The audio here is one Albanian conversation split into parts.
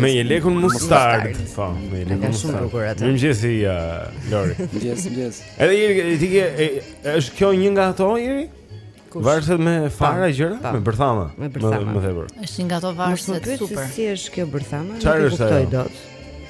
Me jelekun mustard. Po, me jelekun mustard. Mirëmëngjesi ja, uh, Lori. Yes, yes. Edhe i ti ke është kjo një nga ato iri? Varset me fara gjëra, me bërthama. Me bërthama. Më thepër. Është një nga ato varëset super. Si është kjo bërthama? Çfarë është ajo?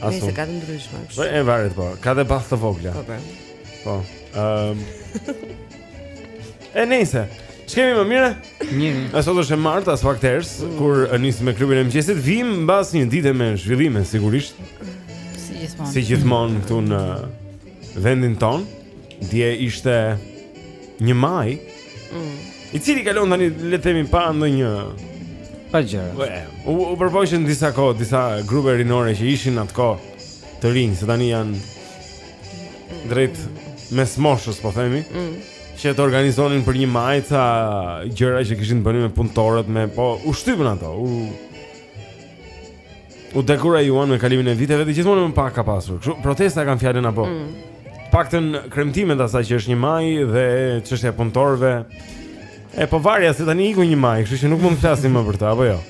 Asu. Nëse ka të ndryshme. Po e varet po. Ka dhe bathë të vogla. Po. Pra. Po. Ehm. e nejse. Ç'kemi më mirë? Një. A sot është e martë, pas faktesh, mm. kur nisim me klubin e mëngjesit, vim mbas një dite me zhvillime sigurisht. Si gjithmonë. Si gjithmonë këtu në vendin tonë. Dje ishte 1 maj. Mm. I cili kalon tani le të themi pa ndonjë pa gjë. U, u përpoqën disa kohë, disa grupe rinore që ishin atë kohë të rinj, se tani janë drejt mes moshës, po themi. Mm. Që të organizonin për një maj ca gjëra që kishin të bënin me punëtorët, me po u shtypën ato, u U dekurajuan me kalimin e viteve dhe gjithmonë më pak ka pasur. Kështu protesta kam fjalën apo. Mm. Paktën kremtime të asaj që është një maj dhe çështja e punëtorëve. E po varja se tani iku një maj, kështu që nuk mund të flasim më për të apo jo.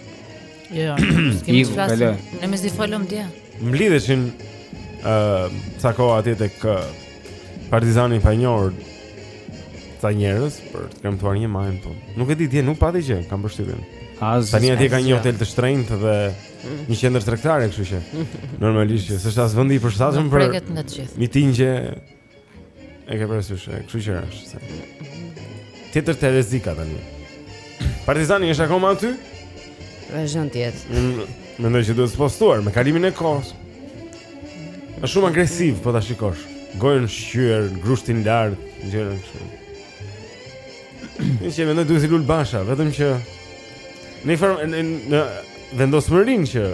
Jo, jo. Kemi të flasim. Ne mezi folëm dje. Mblidheshin ë uh, ca kohë atje tek uh, Partizani Panjohur Ca njerëz për të kremtuar një majin po. Nuk e di, dje nuk pati gjë, kam përshtypjen. Tani atje ka një hotel të shtrenjtë dhe një qendër tregtare, kështu që normalisht që s'është as vendi i përshtatshëm për prekët në të gjithë. Mitingje e ke parasysh, kështu që është. se- Tjetër tereziqë tani. Partizani është akoma aty? Vazhdon të jetë. Unë mendoj që duhet spostuar me kalimin e kohës. Është shumë agresiv po ta shikosh. Gojën shqyer, grushtin lart, gjëra kështu. Unë mendoj duket si Lul Basha, vetëm që në një farë në, në vendosmërin që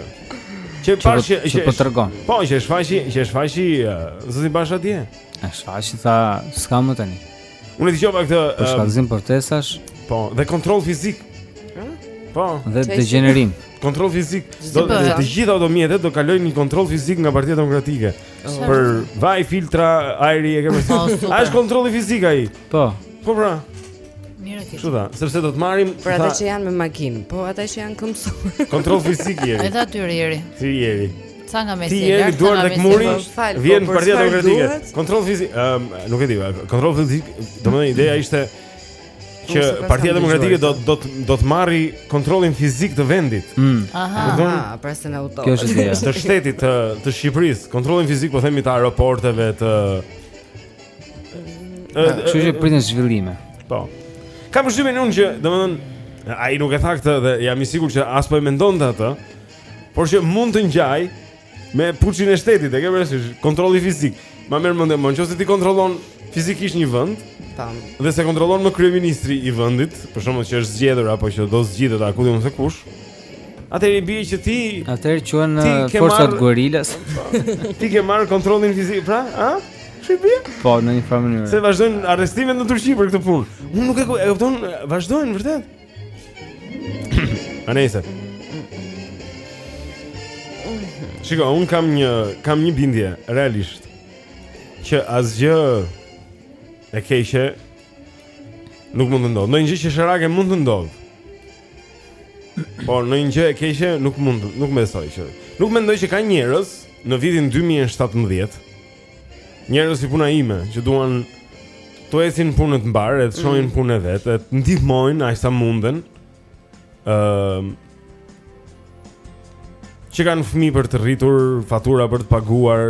që pa që që po tregon. Po, që e shfaqi, që e shfaqi, zoti Basha atje. E shfaqi tha, s'ka më tani. Unë e dëgjova këtë për ehm, shkallëzim protestash. Po, dhe kontroll fizik. Po, dhe degenerim. Kontroll fizik. Do të të gjitha automjetet do kalojnë një kontroll fizik nga Partia Demokratike. Për vaj filtra, ajri e ke po, përsëri. A është kontrolli fizik ai? Po. Po pra. Mirë ti. Çuda, sepse do të marrim për ata që janë me makinë, po ata që janë këmbësorë. Kontroll fizik i. Edhe aty i. Ti i. Sa nga mesi i lartë, sa nga mesi i lartë. Vjen po, partia demokratike. Kontroll fizik, um, nuk e di, kontroll fizik, domethënë ideja ishte që partia demokratike do do do të marrë kontrollin fizik të vendit. Mm. Aha, ah, pra se na udhëton. Kjo është ideja. Të shtetit të të Shqipërisë, kontrollin fizik po themi të aeroporteve të Kështu që priten zhvillime. Po. Kam përshtypjen unë që, domethënë, ai nuk e tha këtë dhe jam i sigurt që as po e mendonte atë. Por që mund të ngjaj me puçin e shtetit, e ke parasysh, kontrolli fizik. Ma merr mendja, po nëse ti kontrollon fizikisht një vend, tam, dhe s'e kontrollon më kryeministri i vendit, për shkakun që është zgjedhur apo që do zgjidhet apo di unë se kush. Atëherë i bie që ti Atëherë quhen uh, forcat mar... gorilas. ti ke marrë kontrollin fizik, pra, a? Shqipëri? Po, në një farë mënyrë. Se vazhdojnë arrestimet në Turqi për këtë punë. Unë nuk e kuptoj, e kupton, vazhdojnë vërtet. A nejse Shiko, unë kam një, kam një bindje, realisht Që asgjë e keqe Nuk mund të ndodhë Ndonjë gjë qesharake mund të ndodhë Por ndonjë gjë e keqe nuk mund nuk mendoj që nuk mendoj që ka njerëz në vitin 2017 Njerëz si puna ime që duan t'u ecin punët mbarë, të shohin mm. punën e vet, të ndihmojnë aq sa munden. Ëm ehm, uh, që kanë fëmijë për të rritur, fatura për të paguar,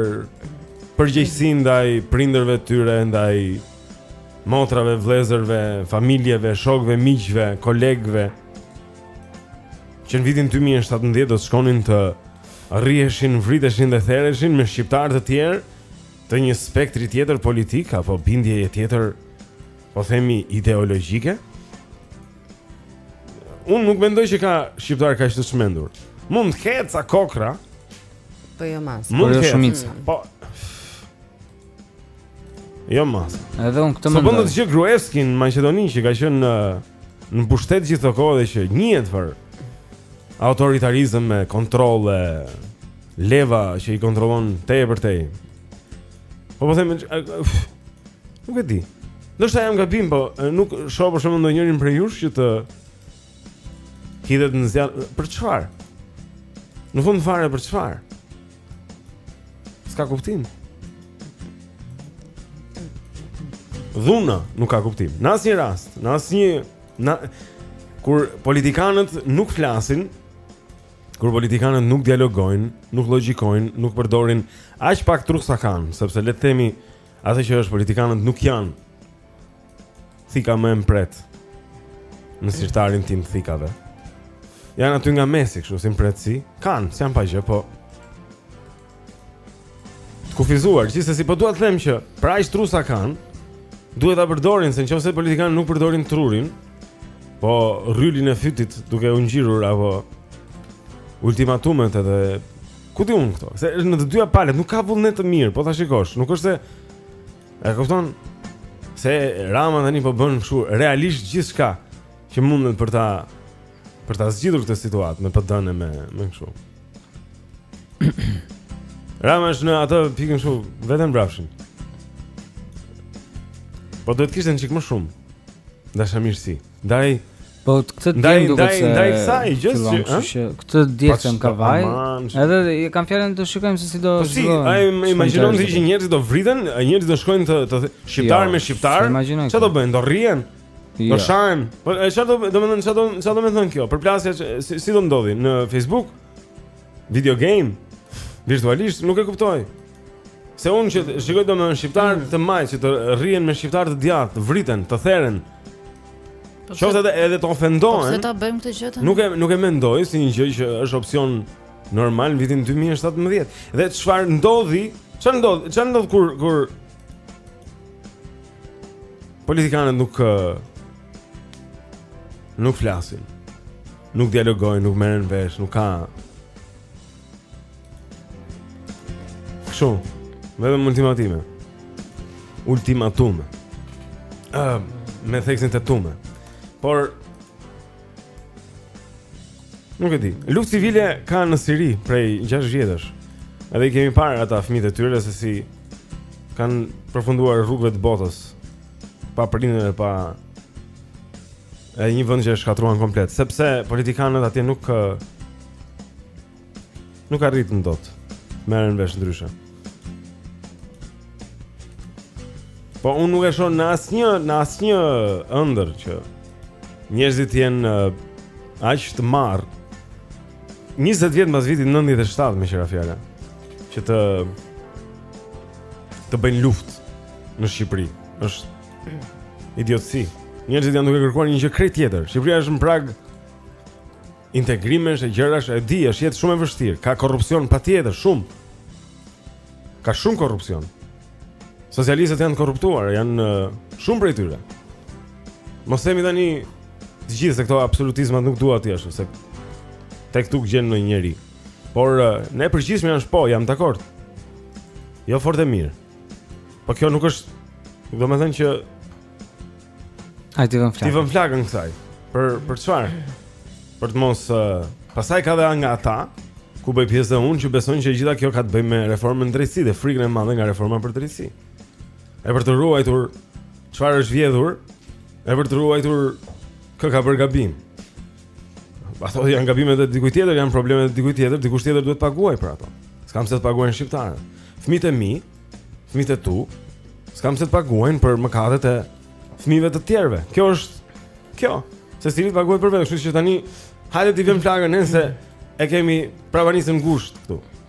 përgjegjësi ndaj prindërve të tyre, ndaj motrave, vëllezërve, familjeve, shokëve, miqve, kolegëve. Që në vitin 2017 do të shkonin të rriheshin, vriteshin dhe thereshin me shqiptarë të tjerë të një spektri tjetër politik apo bindjeje tjetër, po themi ideologjike. Unë nuk mendoj që ka shqiptarë kaq të çmendur. Mund të ketë ca kokrra, Po jo masa. mund Po të jo ketë. shumica. Po Jo masa. Edhe un këtë mendoj. Së fundmi që Gruevski në Maqedoni që ka qenë në në pushtet gjithë atë kohë dhe që njihet për autoritarizëm me kontrolle, leva që i kontrollon tej e përtej. Po po them nuk e di. Ndoshta jam gabim, po nuk shoh për shembull ndonjërin prej jush që të hidhet në zjarr për çfarë? Në fund fare për çfarë? S'ka kuptim. Dhuna nuk ka kuptim. Në asnjë rast, në asnjë në kur politikanët nuk flasin, kur politikanët nuk dialogojnë, nuk logjikojnë, nuk përdorin aq pak tru sa kanë, sepse le të themi atë që është politikanët nuk janë Thika më e mprehtë në sirtarin e thikave. Janë aty nga mesi kështu si mprehtësi kanë, si janë pa gjë, po të kufizuar, gjithsesi po dua të them që pra aq tru sa kanë duhet ta përdorin, se në qoftë se politikanët nuk përdorin trurin Po rrylin e fytit duke u ngjirur Apo ultimatumet edhe ku di unë këto? Se në të dyja palët nuk ka vullnet të mirë Po ta shikosh, nuk është se E kupton se Rama tani po bën kështu realisht gjithçka që mundet për ta për ta zgjidhur këtë situatë me PD-n e me me kështu. Rama është në atë pikën kështu veten brafshin. Po duhet të kishte një çik më shumë dashamirësi. Si. Ndaj Po këtë ndaj ndaj ndaj kësaj gjëje që ëh që këtë ditë që ka vaj. Edhe e kam fjalën të shikojmë se si do të shkojë. Po si e imagjinon se që njerëzit do vriten, njerëzit do shkojnë të të shqiptar me jo, shqiptar. Çfarë do bëjnë? Do rrihen. Jo. Do shahen. Po e çfarë do do me thënë çfarë do çfarë do me thënë kjo përplasja si, si do ndodhë në Facebook? Video game? Virtualisht nuk e kuptoj. Se unë që t'shikoj domethënë shqiptarë mm. të majtë që të rrihen me shqiptarë të djathtë, vriten, të theren po Qoftë edhe, edhe të ofendohen po bëjmë këtë gjë nuk, e, nuk e mendoj si një gjë që është opsion normal në vitin 2017 Dhe çfarë ndodh, çfarë ndodh, çfarë ndodh kur, kur Politikanët nuk Nuk flasin Nuk dialogojnë, nuk merren vesh, nuk ka Kështu, vetëm ultimatime. Ultimatume. Uh, me theksin te tume. Por Nuk e di. Luftë civile ka në Siri prej 6 vjetësh. Edhe i kemi parë ata fëmijët e tyre se si kanë përfunduar rrugëve të botës pa prindër e pa Edhe një vend që e shkatërruan komplet, sepse politikanët atje nuk nuk arritën dot të merren vesh ndryshe. Po unë nuk e shoh në asnjë në asnjë ëndërr që njerëzit të jenë aq të marrë 20 vjet mbas vitit 97 meqë ra fjala që të të bëjnë luftë në Shqipëri. Është Idiotësi. Njerëzit janë duke kërkuar një gjë krejt tjetër. Shqipëria është në prag integrimesh e gjërash, e di, është jetë shumë e vështirë. Ka korrupsion patjetër, shumë. Ka shumë korrupsion. Socialistët janë të korruptuar, janë uh, shumë prej tyre. Mos themi tani të gjithë se këto absolutizmat nuk dua t'i ashtu se tek tuk gjen ndonjëri. Por uh, në përgjithësi janë po, jam dakord. Jo, fort mirë. Po kjo nuk është domethënë që ai t'i vërë flakën, t'i vërë flakën kësaj Për, për çfarë? Për të mos uh, Pasaj ka dhe nga ata Ku bëj pjesë dhe unë që besojnë që gjitha kjo ka të bëjë me reformën drejtësi Dhe frikën e madhe nga reforma për drejtësi E për të ruajtur Çfarë është vjedhur E për të ruajtur kë ka bërë gabim Ato janë gabimet e dikujt tjetër, janë problemet e dikujt tjetër, dikush tjetër duhet të paguajë për ato. S'kanë pse të paguajnë shqiptarët. Fëmijët e mi, fëmijët e tu, s'kanë pse të paguajnë për mëkatet e fëmijëve të tjerëve. Kjo është kjo. Secili paguan për vete, kështu që tani hajde t'i vëmë flakën nëse e kemi prapanicën ngushtë këtu.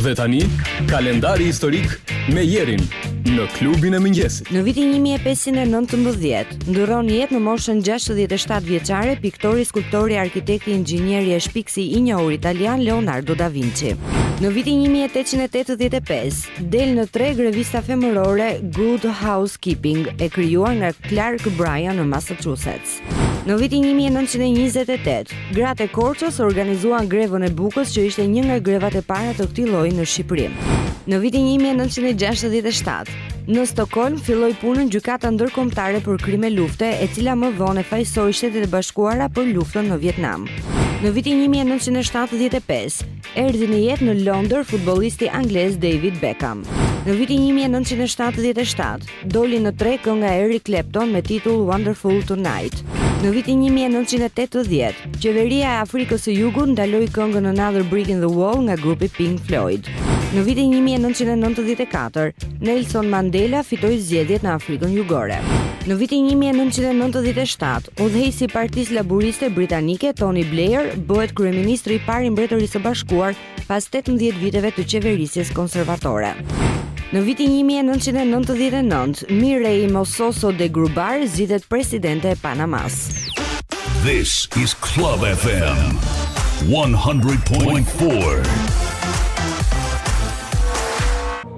Dhe tani, kalendari historik me Jerin në klubin e mëngjesit. Në vitin 1519, ndërron jetë në moshën 67 vjeçare piktori, skulptori, arkitekti, inxhinieri e shpikësi i njohur italian Leonardo da Vinci. Në vitin 1885, del në treg revista femërore Good Housekeeping, e krijuar nga Clark Bryan në Massachusetts. Në vitin 1928, gratë e Korçës organizuan grevën e bukës që ishte një nga grevat e para të këtij lloji në Shqipëri. Në vitin 1967, në Stokholm filloi punën Gjykata Ndërkombëtare për Krime Lufte, e cila më vonë fajësoi Shtetet e Bashkuara për luftën në Vietnam. Në vitin 1975, erdhi në jetë në Londër futbollisti anglez David Beckham. Në vitin 1977, Doli në treg kënga e Eric Clapton me titull Wonderful Tonight. Në vitin 1980, qeveria e Afrikës së Jugut ndaloi këngën Another Brick in the Wall nga grupi Pink Floyd. Në vitin 1994, Nelson Mandela fitoi zgjedhjet në Afrikën Jugore. Në vitin 1997, udhëheqësi i Partisë Laburiste Britanike, Tony Blair, bëhet kryeministri i parë i Mbretërisë së Bashkuar pas tetëmbëdhjetë viteve të qeverisjes konservatore. Në vitin 1999, Mireya Mososo de Gruber zgjidhet presidente e Panamasë. This is Club FM 100.4.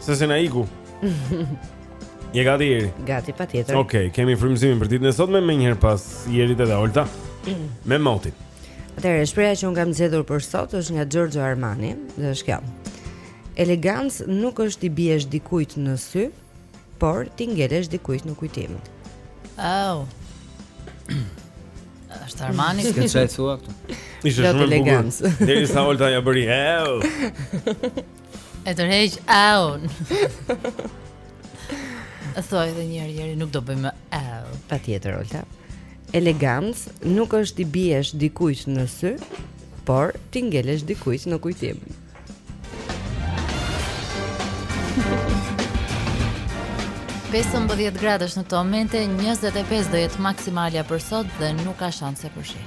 Se se na iku. Je gati Jeri? Gati patjetër Ok, kemi frymëzimin për ditën e sotme menjëherë pas Jerit edhe Olta me motin Atëherë, shprehja që unë kam zgjedhur për sot është nga Giorgio Armani Dhe është kjo Elegancë nuk është t'i biesh dikujt në sy Por t'i ngelesh dikujt në kujtim Au është Armani S'ke ça i thua këtu Ishte shumë e bukur Derisa Olta ia bëri Au E tërheq aun. Thuaj edhe një herë, nuk do bëjmë au. Patjetër, Olta. Elegancë nuk është t'i biesh dikujt në sy, por t'i ngelesh dikujt në kujtim. Pesëmbëdhjetë gradësh në këto momente, 25 do jetë maksimalja për sot dhe nuk ka shanse për shi.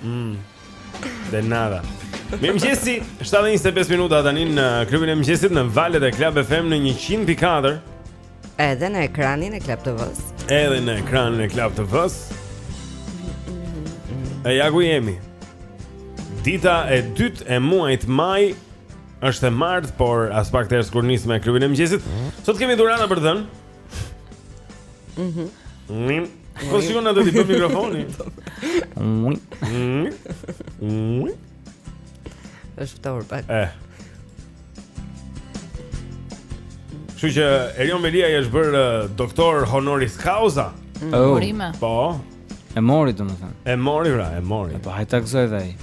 Mm. De nada. Mirëmëngjesi, 7.25 minuta tani në klubin e mëngjesit në valët e Club FM në 100.4 Edhe në ekranin e Club TV-s Edhe në ekranin e Club TV-s E ja ku jemi Dita e dytë e muajit maj është e martë, por aspak e tersë kur nis me klubin e mëngjesit Sot kemi dhurata për të dhënë Mhm. Nim. Po si unë do të bëj mikrofonin. Ui. Ui. Është ftohur pak. Eh. Kështu që Erion Veliaj është bërë eh, doktor honoris causa. Mm, oh. Urime. Po. E mori domethënë. E mori pra, e mori. Po hajt ta gëzojë dhe ai.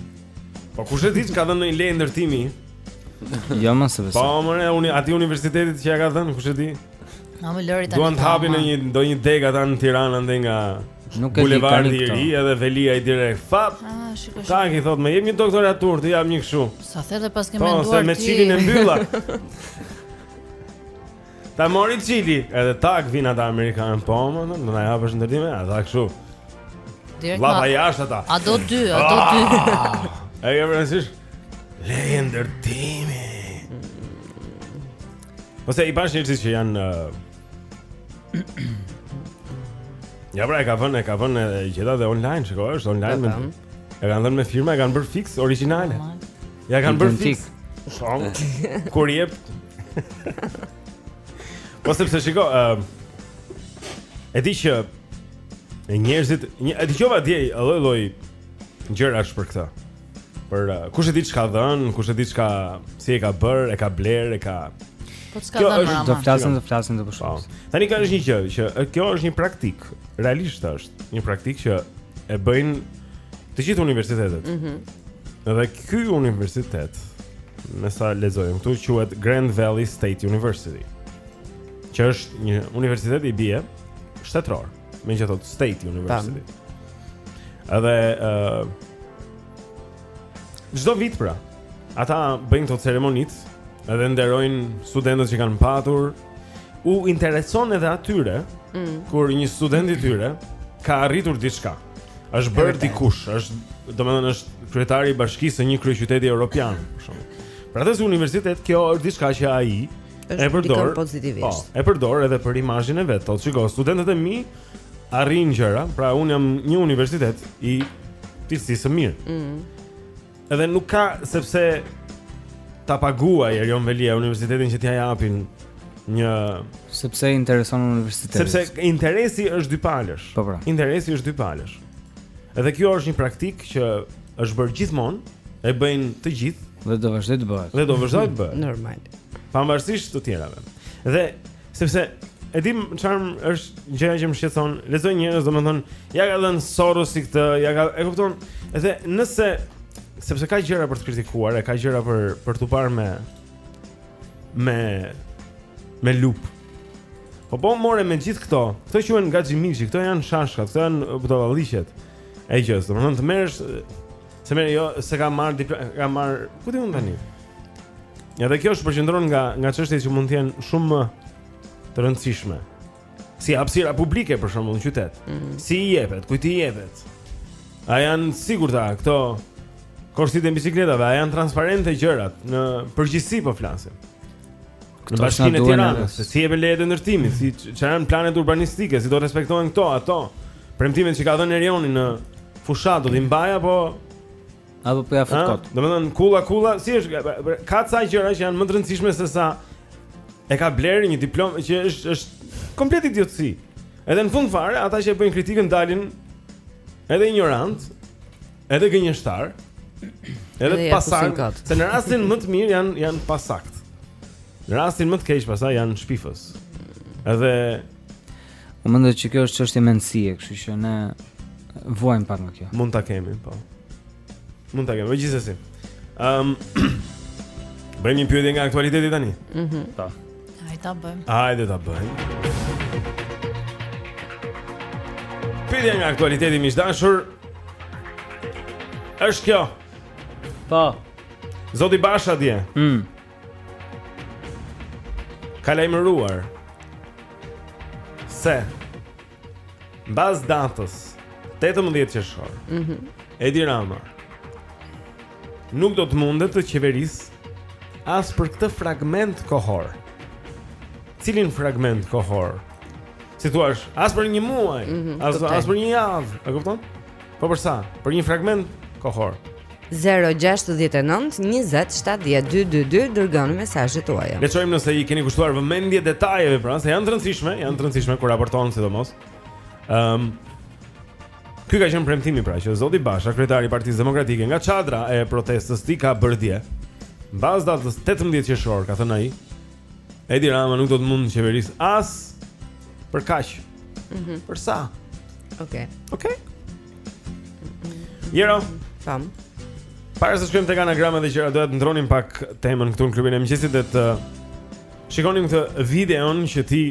Po kush e di ç'ka dhënë ndonjë leje ndërtimi? Jo mo s'e besoj. Po more atij universitetit që ia ka dhënë kush e di? Na lëri tani. Duan të hapin në një ndonjë degë ata në Tiranë andej nga bulevardi i ri edhe Veliaj direkt. Fap. Ah, shikoj. Tak i thotë më, jep një doktoraturë, të jap një kështu. Sa thellë paske po, menduar ti. Po, se me Çilin e mbylla. Ta mori Çili, edhe tak vijnë ata amerikanë, po, më thonë, më na japësh ndërtime, ata kështu. Direkt. Lava jashtë ata. A do dy, a do dy. Ah! Ai e vrafsh. Leje ndërtimi. Ose i pashë njerëzit që janë Ja pra e ka vënë, e ka vënë e gjeta dhe online, shiko, është online me. E kanë dhënë me firma, e kanë bërë fiks origjinale. Ia kanë bërë fiks. Shom. Kur jep. Po sepse shiko, ë e di që e njerëzit, e dëgjova dje lloj lloj gjërash për këtë. Për uh, kush e di ç'ka dhënë, kush e di çka si e ka bërë, e ka blerë, e ka Po ç'ka dhënë Rama? Do flasim, do flasim të pushojmë. Po. Tani ka është një gjë që kjo është një praktikë, realisht është një praktikë që e bëjnë të gjithë universitetet. Mhm. Mm Dhe ky universitet, me sa lexojmë këtu, quhet Grand Valley State University. Që është një universitet i bie shtetëror. Megjithatë State University Tam. Edhe uh, çdo vit pra Ata bëjnë këto ceremonitë Edhe nderojnë studentët që kanë patur U intereson edhe atyre mm. Kur një student i tyre Ka arritur diçka është bërë dikush është domethënë është kryetari i bashkisë së një kryeqyteti europian Për atë si universitet Kjo është diçka që ai e përdor pozitivisht. Po, e përdor edhe për imazhin e vet. Thotë, shiko, studentët e mi arrijnë gjëra, pra unë jam një universitet i cilësisë së mirë. Ëh. Mm. Edhe nuk ka sepse ta paguajë Erion Veliaj universitetin që t'ia japin një sepse i intereson universitetit. Sepse interesi është dypalësh. Po, pra. Interesi është dypalësh. Edhe kjo është një praktikë që Është bërë gjithmonë, e bëjnë të gjithë dhe do vazhdojë të bëhet. Dhe do vazhdojë të bëhet. Normal. Pavarësisht të tjerave. Dhe sepse e di çfarë është gjëja që më shqetëson, lexoj njerëz domethënë, ia ka dhënë Sorosi këtë, ia ka e kupton, edhe nëse sepse ka gjëra për të kritikuar, ka gjëra për për t'u parë me me me lupë. Po po more me gjithë këto. Këto quhen gaxhimiçi, këto janë shashka, këto janë budallallëqet. E që është, domethënë të merresh se merr jo, s'e ka marrë diplomën, ka marrë, ku ti mund tani? Ja dhe kjo të shpërqendron nga nga çështje që mund të jenë shumë më të rëndësishme. Si hapësira publike për shembull në qytet. Mm -hmm. Si i jepet, kujt i jepet? A janë sigurta këto korsitë e bicikletave, a janë transparente gjërat në përgjithësi po flasim. Në bashkinë e Tiranës, si jepen lejet e ndërtimit, si ç'janë planet urbanistike, si do të respektohen këto, ato, premtimet që ka dhënë Erioni në fushatë, do t'i mbaj, apo... Apo po ia fut kot. Domethënë kulla kulla, si është ka ca gjëra që janë më të rëndësishme se sa e ka blerë një diplomë që është është komplet idiotësi. Edhe në fund fare ata që e bëjnë kritikën dalin edhe injorantë. Edhe gënjeshtarë. Edhe të pasaktë, se në rastin më të mirë janë të pasaktë. Në rastin më të keq pastaj janë shpifës. Edhe unë mendoj që kjo është çështje mendësie, kështu që ne vuajmë pak nga kjo. Mund ta kemi, po. Mund ta kemi, po gjithsesi. Ehm um, Bëjmë një pyetje nga aktualiteti tani. Mhm. Mm Hajde ta bëjmë. Hajde ta bëjmë. Pyetja nga aktualiteti miq të dashur është kjo. Po. Zoti Basha dje. Mm. Ka lajmëruar se Mbas datës 18 qershor. Mhm. Mm Edi Rama. Nuk do të mundet të qeveris as për këtë fragment kohor. Cilin fragment kohor? Si thua, as për një muaj, mm -hmm, as as për një javë, e kupton? Po për sa? Për një fragment kohor. 0-6-9-20-70-2-22 Dërgoni mesazhet tuaja Le të shohim nëse i keni kushtuar vëmendje detajeve pra Se janë të rëndësishme Janë të rëndësishme kur raporton sidomos um, Ky ka qenë premtimi pra që Zoti Basha, kryetari i Partisë Demokratike nga çadra e protestës ti ka bërë dje. Mbas datës 18 qershor, ka thënë ai, Edi Rama nuk do të mund të qeveris as për kaq. Mhm. Mm për sa? Okej. Okay. Okej. Okay. Jero, fam. Para se të shkojmë tek anagrama dhe gjëra, doja të ndërronim pak temën këtu në klubin e mëngjesit dhe të shikonim këtë videon që ti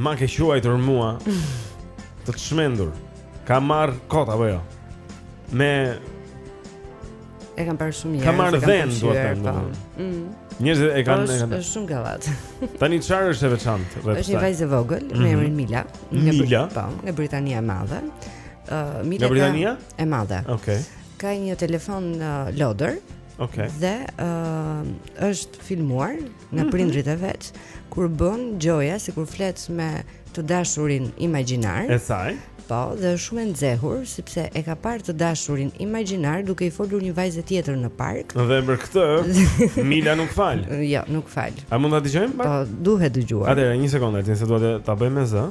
ma ke quajtur mua të të çmendur. Ka marrë kot apo jo? Me E kam parë shumë njerëz. Ka marrë vend, do të them. Po. Mm. Njerëzit e kanë po, e kanë. Është shumë gallatë. Tani çfarë është e veçantë? Është një vajzë e vogël me mhm. emrin Mila, nga Mila? Po, nga Britania e Madhe. Ë uh, Mila nga Britania e Madhe. Okej. Okay. Ka një telefon uh, lodër. Okej. Okay. Dhe ë uh, është filmuar nga mhm. prindërit e vet, kur bën gjoja sikur flet me të dashurin imagjinar. E saj. Po, dhe është shumë e nxehur sepse e ka parë të dashurin imagjinar duke i folur një vajze tjetër në park. Dhe për këtë Mila nuk fal. Jo, nuk fal. A mund ta dëgjojmë? Po, duhet dëgjuar. Atëherë, një sekondë, ti se duhet ta bëjmë me zë.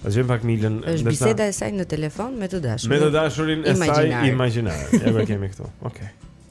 Ta gjejmë pak Milën ndërsa. Është biseda e saj në telefon me të dashurin. Me të dashurin e saj imagjinar. Ja ku e kemi këtu. Okej. Okay.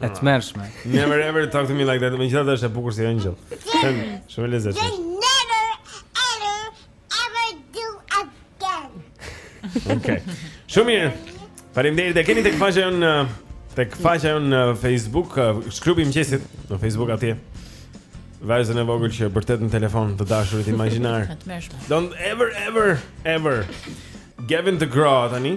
E tmerrshme Never ever talk to me like that Megjithatë është e bukur si angel Shumë e lezetshme Never ever ever do again Ok Shumë mirë Parimderit e keni tek faqja jonë në uh, Tek faqja jonë në uh, Facebook uh, Klubi i mëngjesit Në Facebook atje Vajzën e vogël që bërtet në telefon Të dashurit imagjinar Don't ever ever ever Gavin DeGraw tani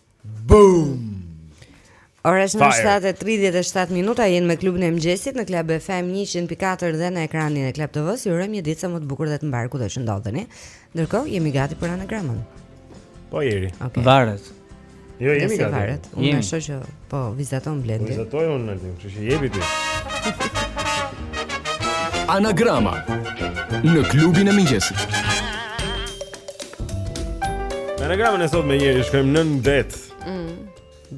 Boom! Ora është 7:37 minuta, jemi me klubin e mëngjesit në Club FM 100.4 dhe në ekranin e Club TV-së. Ju urojmë një ditë sa më të bukur dhe të mbarë kudo që ndodheni. Ndërkohë jemi gati për anagramën. Po jeri. Okay. Varet. Jo, jemi gati. Varet. Unë shoh që po vizaton Blendi. Po vizatoj unë në tim, kështu që jepi ti. Anagrama në klubin e mëngjesit. Anagramën e sotme, njeri, shkojmë nën det mm,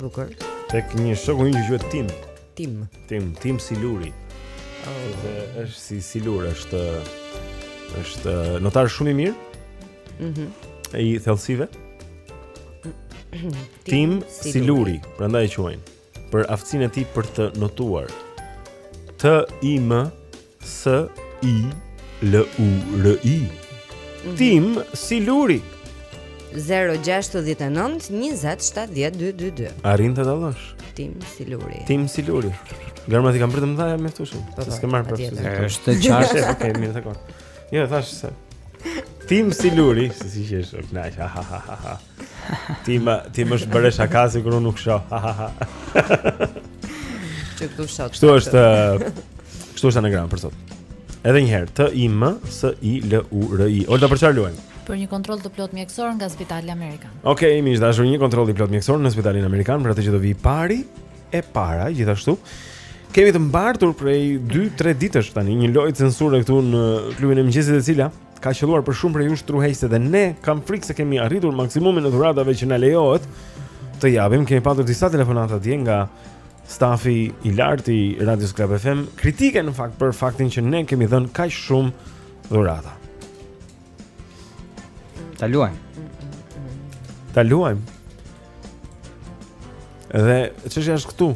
Bukur Tek një shoku ynë që quhet Tim Tim Tim, Tim Siluri oh. Dhe është si Silur, është është notar shumë i mirë mm -hmm. I thellësive Tim, Tim Siluri, Siluri. Prandaj e quajnë për aftësinë e tij për të notuar. T I M S I L U R I. Mhm. Tim Siluri. 069 20 70 222. Arrin të dallosh. Tim Siluri. Tim Siluri. Germat i kam bërë të mëdha më këtu shumë. Po, se po, s'ke marrë për të. Është çfarë? Okej, mirë, dakor. Jo, thashë se. Tim Siluri, si si qesh, ok, nice. Ha ha ha ha. Ti më ti më bëre shaka sikur unë nuk shoh. Ti këtu shat. Kështu është. Kështu është anagrama për sot. Edhe një herë, T I M S I L U R I. Olta për çfarë luajmë? Për një kontroll të plotë mjekësor nga Spitali Amerikan. Okej, okay, miq të dashur, një kontroll i plotë mjekësor në Spitalin Amerikan, për atë që do vijë i pari e para gjithashtu. Kemi të mbartur prej 2-3 ditësh tani një lojë censure këtu në klubin e mëngjesit e cila ka qëlluar për shumë prej jush truheqëse dhe ne kam frikë se kemi arritur maksimumin e dhuratave që na lejohet të japim. Kemi patur disa telefonata dje nga stafi i lartë i Radio Club FM, kritike në fakt për faktin që ne kemi dhënë kaq shumë dhurata. Ta luajmë. Ta luajmë. Dhe çështja është këtu.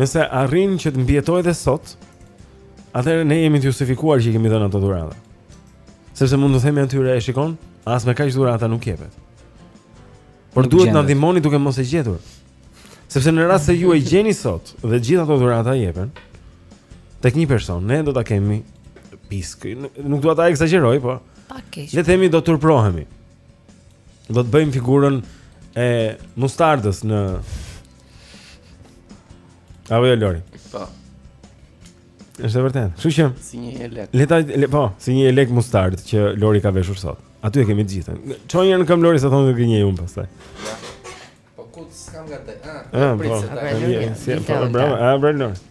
Nëse arrin që të mbijetojë dhe sot, Atëherë ne jemi të justifikuar që i kemi dhënë ato dhurata. Sepse mund t'u themi atyre e shikon, as me kaq dhurata nuk jepet. Por ju duhet na ndihmoni duke mos e gjetur. Sepse në rast se ju e gjeni sot dhe gjithë ato dhurata jepen tek një person, ne do ta kemi pisk. Nuk dua ta ekzagjeroj, po. Pak keq. Le të themi do turprohemi. Do të bëjmë figurën e mustardës në Apo jo, Lori. Po. Është e vërtetë. Kështu që si një elek. Le ta le, po, si një elek mustardë që Lori ka veshur sot. Aty e kemi të gjithën. Çohu njëherë në këmbë Lori se thonë që gënjej unë pastaj. Po kot s'kam gati. Ah, ah po. Po, bravo. Ah, bravo.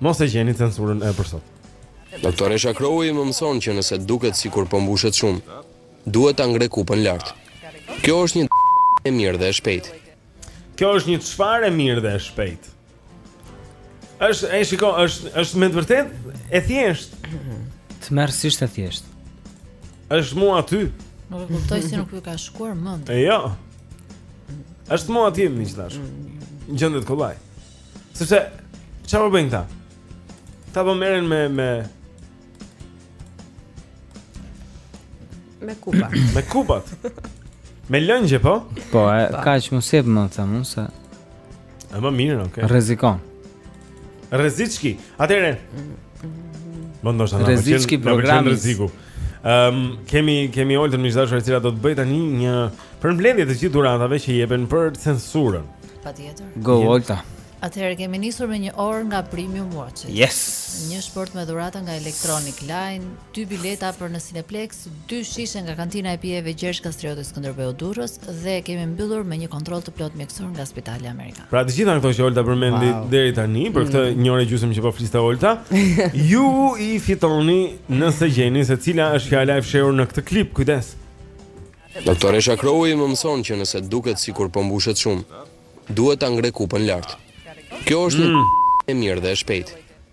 Mos e gjeni censurën e për sot. Doktoresha Crowley më mëson që nëse duket sikur po mbushet shumë, duhet ta ngre kupën lart. Kjo është një e mirë dhe e shpejtë. Kjo është një çfarë e mirë dhe e shpejtë. Është, e shiko, është është me të vërtetë e thjeshtë. Tmerrësisht e thjeshtë. Është mu aty. Nuk e kuptoj si nuk ju ka shkuar mendja. E jo. Është mu aty, më thashë. Gjendet kollaj. Sepse çfarë po bëjnë këta? Këta po merren me me me kupa. me kupat. Me lëngje po? Po, e po. kaq mos jep më të mos. Është më mirë, okay. Rrezikon. Rreziçki. Atëherë. Mund të thonë. Rreziçki programi. Rreziku. Ehm, um, kemi kemi Oltën e dashur e cila do të bëj tani një përmbledhje të gjithë dhuratave që jepen për censurën. Patjetër. Go Olta. Atëherë kemi nisur me një orë nga Premium Watch. Yes. Një shportë me dhurata nga Electronic Line, dy bileta për në Cineplex, dy shishe nga kantina e pijeve Gjergj Kastrioti Skënderbeu Durrës dhe kemi mbyllur me një kontroll të plot mjekësor nga Spitali Amerikan. Pra të gjitha këto që Olta përmendi wow. deri tani për këtë mm. një orë e gjysëm që po fliste Olta, ju i fitoni nëse gjeni se cila është fjala e fshehur në këtë klip. Kujdes. Doktoresha Crowe më mëson që nëse duket sikur po mbushet shumë, duhet ta ngre kupën lart. Kjo është mm. e mirë dhe e shpejtë.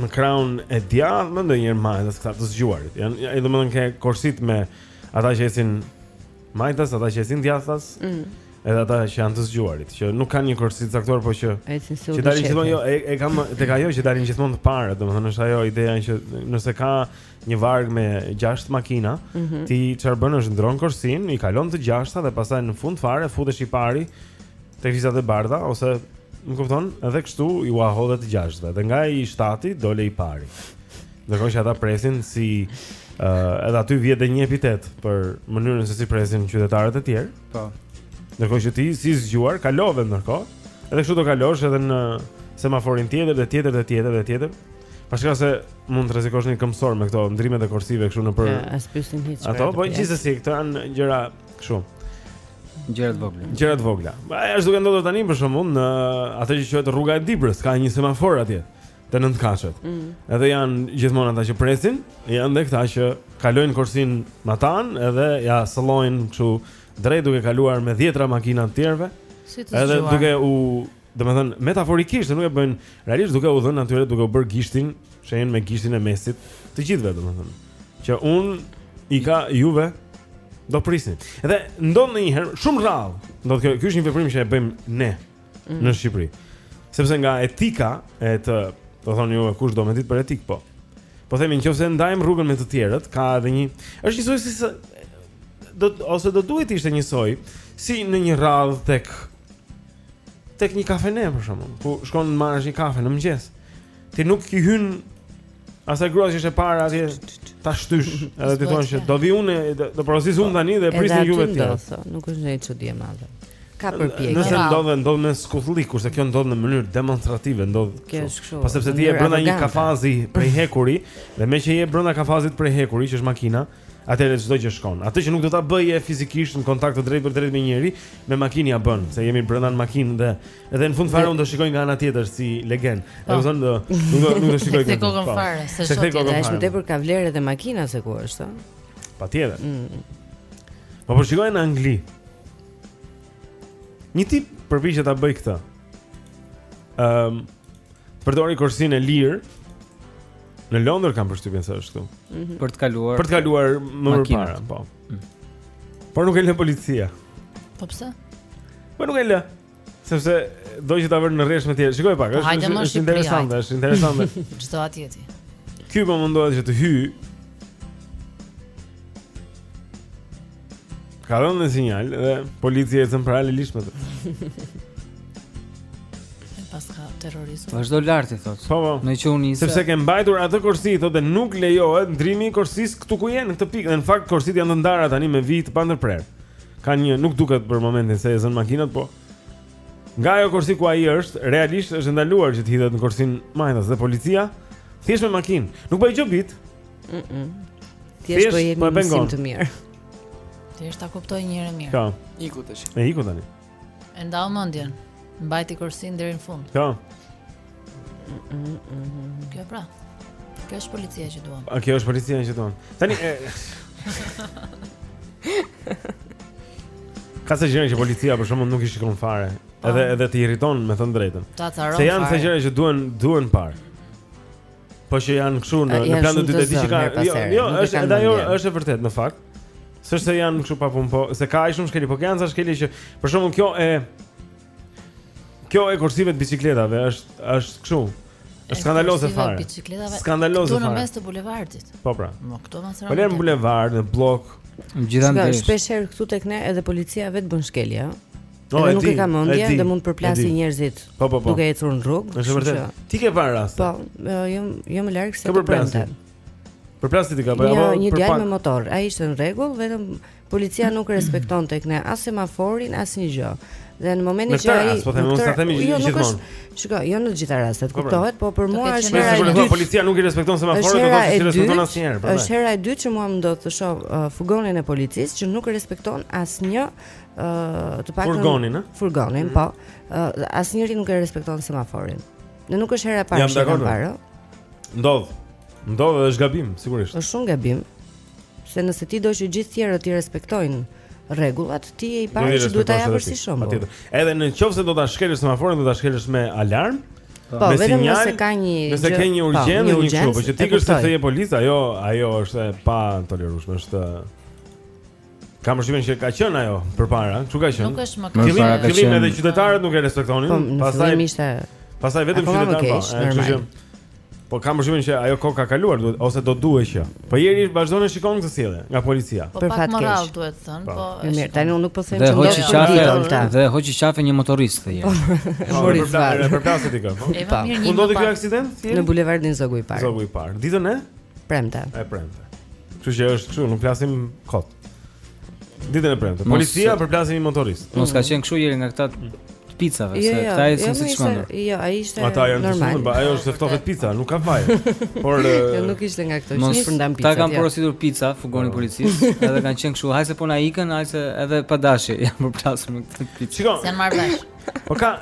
në krahun e djathtë e ndonjëherë majtas këta të zgjuarit. Janë ja, domethënë ke korsitë me ata që ecin majtas, ata që ecin djathtas. Mm. Edhe ata që janë të zgjuarit, që nuk kanë një korsi të caktuar, por që ecin si udhëheqës. Që dalin gjithmonë jo, e, e kam tek ajo që dalin gjithmonë të parë, domethënë është ajo ideja që nëse ka një varg me 6 makina, mm -hmm. ti çfarë bën është ndron korsinë, i kalon të gjashta dhe pastaj në fund fare futesh i pari te vizat e bardha ose më kupton, edhe kështu ua hodhe të gjashtëve. Dhe nga i shtati dole i pari. Ndërkohë që ata presin si ë uh, edhe aty vjen dhe një epitet për mënyrën se si presin qytetarët e tjerë. Po. Ndërkohë që ti si i zgjuar kalove ndërkohë, edhe kështu do kalosh edhe në semaforin tjetër dhe tjetër dhe tjetër dhe tjetër. Paçka se mund të rrezikosh një këmbësor me këto ndrime të korsive kështu nëpër. Ja, as pyesin hiç. Ato po gjithsesi këto janë gjëra kështu. Gjëra të vogla. Gjëra të vogla. Pra është duke ndodhur tani për shembull në atë që quhet rruga e Dibrës, ka një semafor atje te nëntëkatëshet. Mm -hmm. Edhe janë gjithmonë ata që presin, janë dhe këta që kalojnë korsinë matanë, edhe ia çojnë kështu drejt duke kaluar me dhjetra makina të tjerëve. Si edhe duke u Domethënë metaforikisht, nuk e bëjnë realisht duke u dhënë atyre duke u bërë gishtin, shenjën me gishtin e mesit, të gjithëve domethënë. Që unë ika juve do prisni. Edhe ndodh ndonjëherë shumë rrallë. Ndodh kjo, ky është një veprim që e bëjmë ne mm. në Shqipëri. Sepse nga etika e të, do thonë ju kush do mendje për etikë po. Po themi nëse ndajmë rrugën me të tjerët, ka edhe një është një soi si ç'do ose do duhet ishte një soi si në një rradh tek tek një kafene për shembull, ku shkon të marrësh një kafe në mëngjes. Ti nuk i hyn asaj gruas që është e para atje ta shtysh, edhe t'i thuash që do vi unë, do porosis unë tani dhe prisni ju veti. Nuk është ndonjë çudi e madhe. Ka përpjekje. Nëse ndodhin, ndodh me skuthllëk, kurse kjo ndodh në mënyrë demonstrative, ndodh. Kjo është kështu. Pastaj pse ti je brenda një kafazi prej hekuri dhe meqë je brenda kafazit prej hekuri, që është makina, Atëherë çdo gjë shkon. Atë që nuk do ta bëje fizikisht në kontakt të drejtpërdrejtë me njeri, me makinë ia bën, se jemi brenda në makinë dhe edhe në fund fare unë do shikoj nga ana tjetër si legen. E po. kupton? Nuk do nuk do shikoj këtë. Se kokën po. fare, se ç'është është më tepër ka vlerë edhe makina se ku është. Patjetër. Mm. Po po shikoj në Angli. Një tip përpiqet ta bëjë këtë. Ëm ehm, um, Përdori korsinë e lirë. Në Londër kam përshtypjen se është këtu. Mm -hmm. Për të kaluar. Për të kaluar më parë, po. Mm. Por nuk e lë policia. Po pse? Po nuk e lë. Sepse do që ta vërë në rresht me të tjerët. Shikoje pak, po, është është, është interesante, është interesante. Ç'do atje ti. Ky po mundohet që të hyjë Ka dhënë një sinjal dhe policia ecën paralelisht me të. E paska terrorizuar. Vazhdo lart i thotë. Po, po. Në që unë nisë. Sepse ke mbajtur atë korsi, thotë dhe nuk lejohet ndërrimi i korsisë këtu ku je në këtë pikë. Dhe në fakt korsitë janë të ndara tani me vijë të pandërprerë. Ka një, nuk duket për momentin se e zënë makinat, po nga ajo korsi ku ai është, realisht është e ndaluar që të hidhet në korsinë majtas dhe policia thjesht me makinë. Nuk po e gjobit. Mhm. Thjesht po i jep një mësim të mirë. Thjesht ta kuptojë një herë mirë. Po. Iku tash. E iku tani. E ndau mendjen. Mbajti korsinë deri në fund. Po. Kjo pra. Kjo është policia që duam. A kjo është policia që duam. Tani e... Ka ca gjëra që policia për shembull nuk i shikon fare. Edhe edhe të irriton me thënë të drejtën. Se janë ca gjëra që duan duhen parë. Po që janë kështu në në plan të ditë që kanë. Jo, jo, është edhe ajo është e vërtetë në fakt. S'është se janë kështu pa punë, po se ka aq shumë shkelje, po ka ca shkelje që për shembull kjo e kjo e korsive të bicikletave është është kështu. Është skandaloze fare. Skandaloze fare. Në mes të bulevardit. Po pra. Mo këto më sërën. Po lëre në bulevard, në blok. Gjithandej. Shpesh herë këtu tek ne edhe policia vetë bën shkelje, ëh. Po, po, nuk e kanë mendjen dhe mund të përplasin njerëzit po, po, po. duke ecur në rrugë. Është vërtet. Ti ke parë rast? Po, jo jo më larg se të premten. Përplasje të ka bërë apo? Një djalë me motor. Ai ishte në rregull, vetëm policia nuk respekton tek ne as semaforin, asnjë gjë. Dhe në momentin që ai po themi, mos ta themi jo, gjithmonë. Shiko, jo në të gjitha rastet, po, kuptohet, po për mua është hera e dytë. Policia nuk i respekton semaforët, do të thotë s'e respekton asnjëherë. Pra, është hera e dytë që mua më ndodh të shoh uh, furgonin e policisë që nuk respekton asnjë uh, të paktën furgonin, ë? Furgonin, mm. po. Uh, Asnjëri nuk e respekton semaforin. Dhe nuk është hera e parë që kam parë. Ndodh. Ndodh është gabim, sigurisht. Është shumë gabim. Se nëse ti do që gjithë tjerët t'i respektojnë rregullat, ti je i parë që duhet ta japësh si shembull. Patjetër. Edhe në qoftë se do ta shkelësh semaforin, do ta shkelësh me alarm. Po, me vetëm sinjal, nëse ka një Nëse ka një po, urgjencë, një urgjencë, që ti ke se je polic, ajo ajo është e patolerueshme, është Kam përshtypjen që ka qenë ajo përpara, kështu ka qenë. Nuk është më kështu. Në fillim edhe qytetarët nuk e respektonin. Po, pastaj ishte Pastaj vetëm qytetarët. Po, kështu që Po kam përshtypjen që ajo kohë ka kaluar duhet ose do duhej që. Po njeriu vazhdon të shikon këtë sjellje nga policia. Po pak më rrallë duhet thënë, po. po mirë, tani unë nuk po them që do të thotë. Dhe hoqi qafe një motorist thëje. Po përplasen, përplasen ti ke. Po. Ku ndodhi ky aksident? Në bulevardin Zogu i parë. Zogu i parë. Ditën e? Premte. E premte. Kështu që është kështu, nuk flasim kot. Ditën e premte. Policia përplasi një motorist. Mos ka qenë kështu njëri nga këta të picave, jo, se jo, këta janë jo, si të çmendur. Jo, ai ishte normal. Ata janë shumë, po ajo është ftohet pica, nuk ka faj. Por jo nuk ishte nga këto, ishte për ndam pica. Ata kanë porositur pica, furgoni po. i policisë, edhe kanë qenë kështu, hajt se po na ikën, hajt se edhe pa dashje janë përplasur me këtë picë. Shikon. S'e marr vesh. Po ka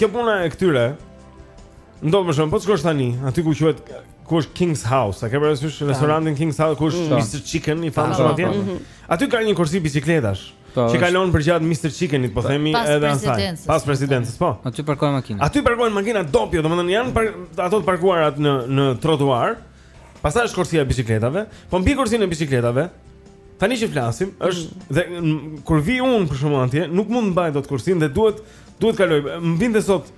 kjo puna e këtyre. Ndodh më shumë, po shkosh tani, aty ku quhet Ku është King's House? A ke parasysh restorantin King's House ku është Mr. Chicken i famshëm atje? Mhm. Aty ka një korsi bicikletash që kalon përgjatë Mr. Chickenit, po themi edhe asaj. Pas presidencës, po. Aty parkojnë makina. Aty parkojnë makina dopjo, domethënë janë par, ato të parkuara në në trotuar. Pastaj është korsia e bicikletave, po mbi korsinë e bicikletave Tani që flasim, është mm. dhe kur vij unë për shembull atje, nuk mund të mbaj dot korsinë dhe duhet duhet kaloj. Më binte sot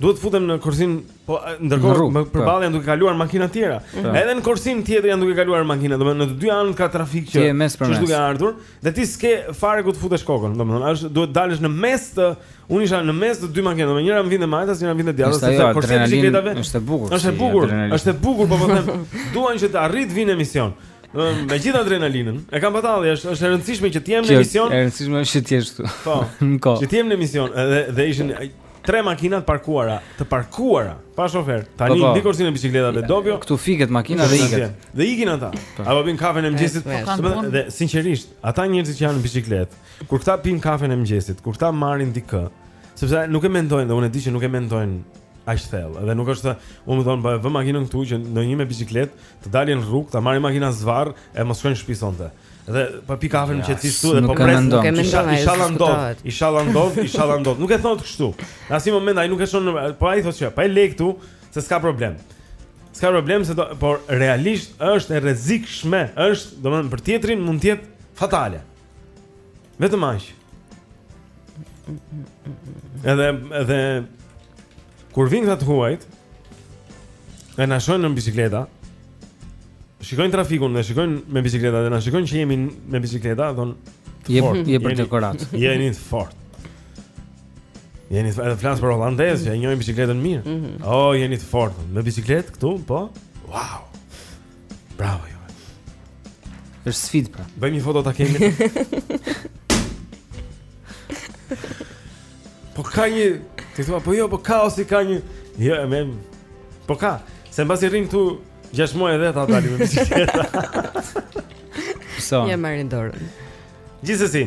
duhet të futem në korsinë Po ndërkohë më po. përballë janë duke kaluar makina të tjera. Po. Edhe në korsinë tjetër janë duke kaluar makina, domethënë në të dy anët ka trafik që është duke ardhur dhe ti s'ke fare ku të futesh kokën, domethënë është duhet dalësh në mes të unë isha në mes të dy makinave, domethënë njëra më vinte majtas, njëra më vinte djathtas, sepse jo, korsia e bicikletave është e bukur. Është e bukur, është e bukur, po po them, dua që të arrij të vij në emision. Me gjithë adrenalinën, e kam batalli, është është e rëndësishme që të jem në emision. Është e rëndësishme që të jesh këtu. Po. Që të jem në emision dhe dhe ishin Tre makina të parkuara, të parkuara pa shofer. Tani po, po. te korsia e bicikletave dopjo. Këtu fiket makina dhe iket. Dhe ikin ata. Po. Apo pin kafen e mëngjesit. Dhe sinqerisht, ata njerëzit që janë në bicikletë, kur këta pin kafen e mëngjesit, kur këta marrin dikë, sepse nuk e mendojnë dhe unë e di që nuk e mendojnë aq thellë. Dhe nuk është unë me thënë po e vë makinën këtu që ndonjë me bicikletë të dali në rrugë, ta marri makina zvarr e mos shkojë në shtëpi sonte. Dhe po pi kafen në qetësi këtu dhe po pres. Nuk e mendon. Inshallah ndodh. Inshallah ndodh, inshallah ndodh. Nuk e thot kështu. Në asnjë moment ai nuk e shon, po ai thotë që po e lë këtu se s'ka problem. S'ka problem se do, por realisht është e rrezikshme, është, domethënë për tjetrin mund të jetë fatale. Vetëm aq. Edhe edhe kur vijnë këta të huajt, e na shojnë në bicikleta. Shikojnë trafikun dhe shikojnë me bicikleta dhe na shikojnë që jemi me bicikleta, thonë je je për dekoratë. Jeni të fortë. Jeni edhe flas për holandezë, që e njohin bicikletën mirë. Mhm. Oh, jeni të fortë. Me bicikletë këtu, po? Wow. Bravo ju. Është sfidë pra. Bëjmë një foto ta kemi. po ka një, ti thua po jo, po kaosi ka një. Jo, më. Po ka. Se mbasi rrin këtu 6 muaj edhe ata dalin me bicikleta. Sa? Ja marrin dorën. Gjithsesi,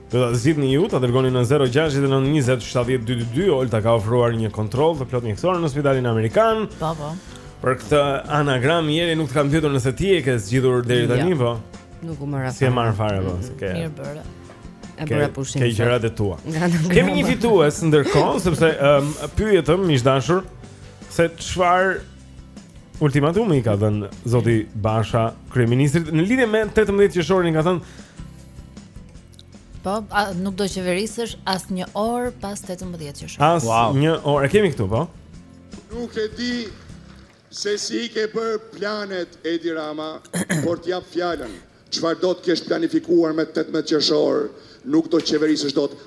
Do ta zgjidhni ju, ta dërgoni në 069 20 70 222. Olta ka ofruar një kontroll të plotë mjekësor në spitalin amerikan. Po, po. Për këtë anagram Jeri nuk të kam pyetur nëse ti e ke zgjidhur deri tani, ja. po. Nuk u mora. S'e merr fare po, se ke. Mirë bëre. E bëra pushim. Ke gjërat e tua. Kemi një fitues ndërkohë sepse um, pyetëm miq të dashur se çfarë ultimatumi i ka dhënë zoti Basha kryeministrit në lidhje me 18 qershorin ka thënë Po, a, nuk do qeverisësh as një orë pas 18 qershorit. As wow. një orë, e kemi këtu, po? Nuk e di se si i ke bërë planet Edi Rama, por t'jap fjalën. Çfarëdo t'kesh planifikuar me 18 qershor, nuk do qeverisësh do të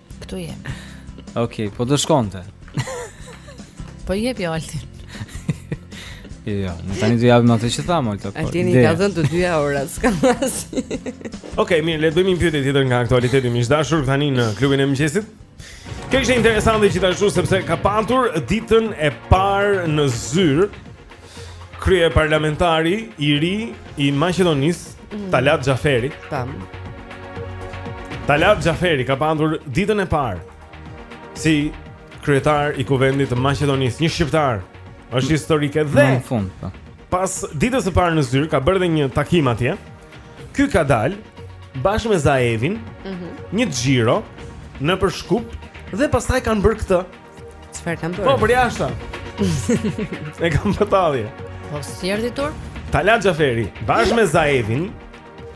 Këtu jem. Okej, okay, po do shkonte. po jep jo Altin. Jo, jo, ne tani të japim atë që thamë, Olta. Po, Altini i ka dhënë të dyja ora, s'ka masë. Okej, mirë, le të bëjmë një pyetje tjetër nga aktualiteti miq të dashur, tani në klubin e mëngjesit. Kjo ishte interesante gjithashtu, sepse ka patur ditën e parë në zyrë, kryeparlamentari i ri i Maqedonisë, mm -hmm. Talat Xhaferi. Tam. Talat Xhaferi ka patur ditën e parë si kryetar i Kuvendit të Maqedonisë, një shqiptar. Është historike dhe në fund. Po. Pas ditës së parë në zyrë ka bërë dhe një takim atje. Ky ka dalë bashkë me Zaevin, mm -hmm. një xhiro nëpër Shkup dhe pastaj kanë bërë këtë Çfarë kanë bërë? Po për jashtë. e kam batalje. Po si erdhi tur? Talat Xhaferi, bashkë me Zaevin,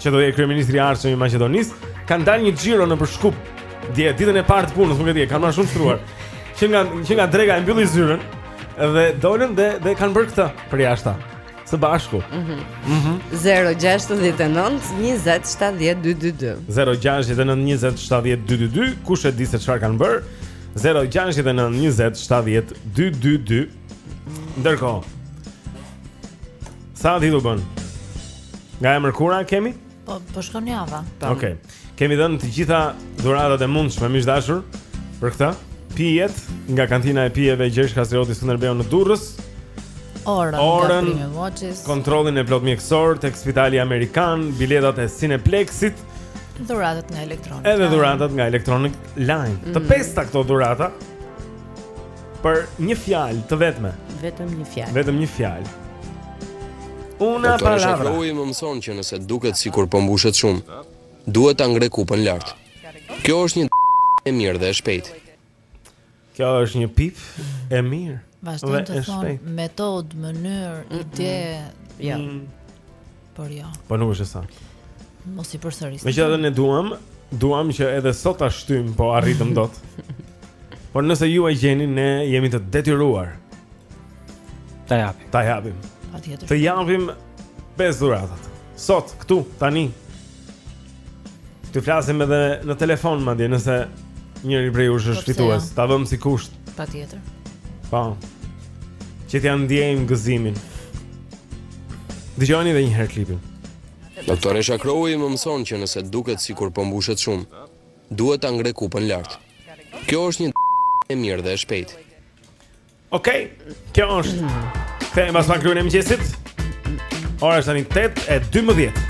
që do të jetë kryeministri i ardhshëm i Maqedonisë, kanë dalë një xhiro nëpër Shkup. Dje ditën e parë të punës, nuk e di, kanë marrë shumë shtruar. Që nga që nga dreka e mbylli zyrën dhe dolën dhe dhe kanë bërë këtë për jashtë. Së bashku. Mhm. Mm 069 20 70 222. 069 20 70 222. Kush e di se çfarë kanë bërë? 069 20 70 222. Ndërkohë. Sa ditë u bën? Nga e mërkura kemi? Po, po shkon java. Okej. Okay. Kemi dhënë të gjitha dhuratat e mundshme miq dashur për këtë. Pijet nga kantina e pijeve Gjergj Kastrioti Skënderbeu në Durrës. Orën, orën, kontrollin e plot mjekësor tek Spitali Amerikan, biletat e Cineplexit. Dhuratat nga Electronic. Edhe dhuratat nga Electronic Line. Të mhm. pesta këto dhurata për një fjalë të vetme. Vetëm një fjalë. Vetëm një fjalë. Una palabra. Doktoresha Crowe më mëson që nëse duket sikur po mbushet shumë, duhet ta ngre kupën lart. Kjo është një e mirë dhe e shpejtë. Kjo është një pip e mirë. Vazhdojnë të thonë metodë, mënyrë, mm -mm. ide. Jo. Mm. Por jo. Po nuk është sa. Mos i përsëris. Megjithatë ne duam, duam që edhe sot ta shtyjmë, po arritëm dot. Por nëse ju e gjeni, ne jemi të detyruar. Ta japim. Ta japim. Të japim pesë dhuratat. Sot këtu tani T'i flasim edhe në telefon madje nëse njëri prej jush është fitues, ta vëmë si kusht. Patjetër. Po. Që t'ia ndjejmë gëzimin. Dëgjoni edhe një herë klipin. Doktoresha Crowe më mëson që nëse duket sikur po mbushet shumë, duhet ta ngre kupën lart. Kjo është një e mirë dhe e shpejtë. Okej, okay, kjo është Kthehemi mbas pak, klubin e mëngjesit Ora është tani 8 e 12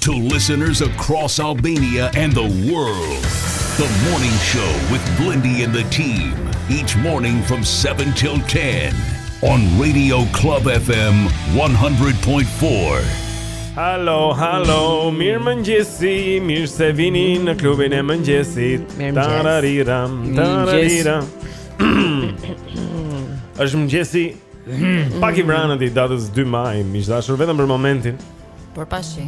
To listeners across Albania and the world, the morning show with Blendi and the team, each morning from 7 till 10 on Radio Club FM 100.4. Hello, hello, mirë mëngjesi, mirë se vini në klubin e mëngjesit. Tarariram, tarariram. Është mëngjesi. Pak i vranët i datës 2 maj, miq dashur, vetëm për momentin. Por pa shi.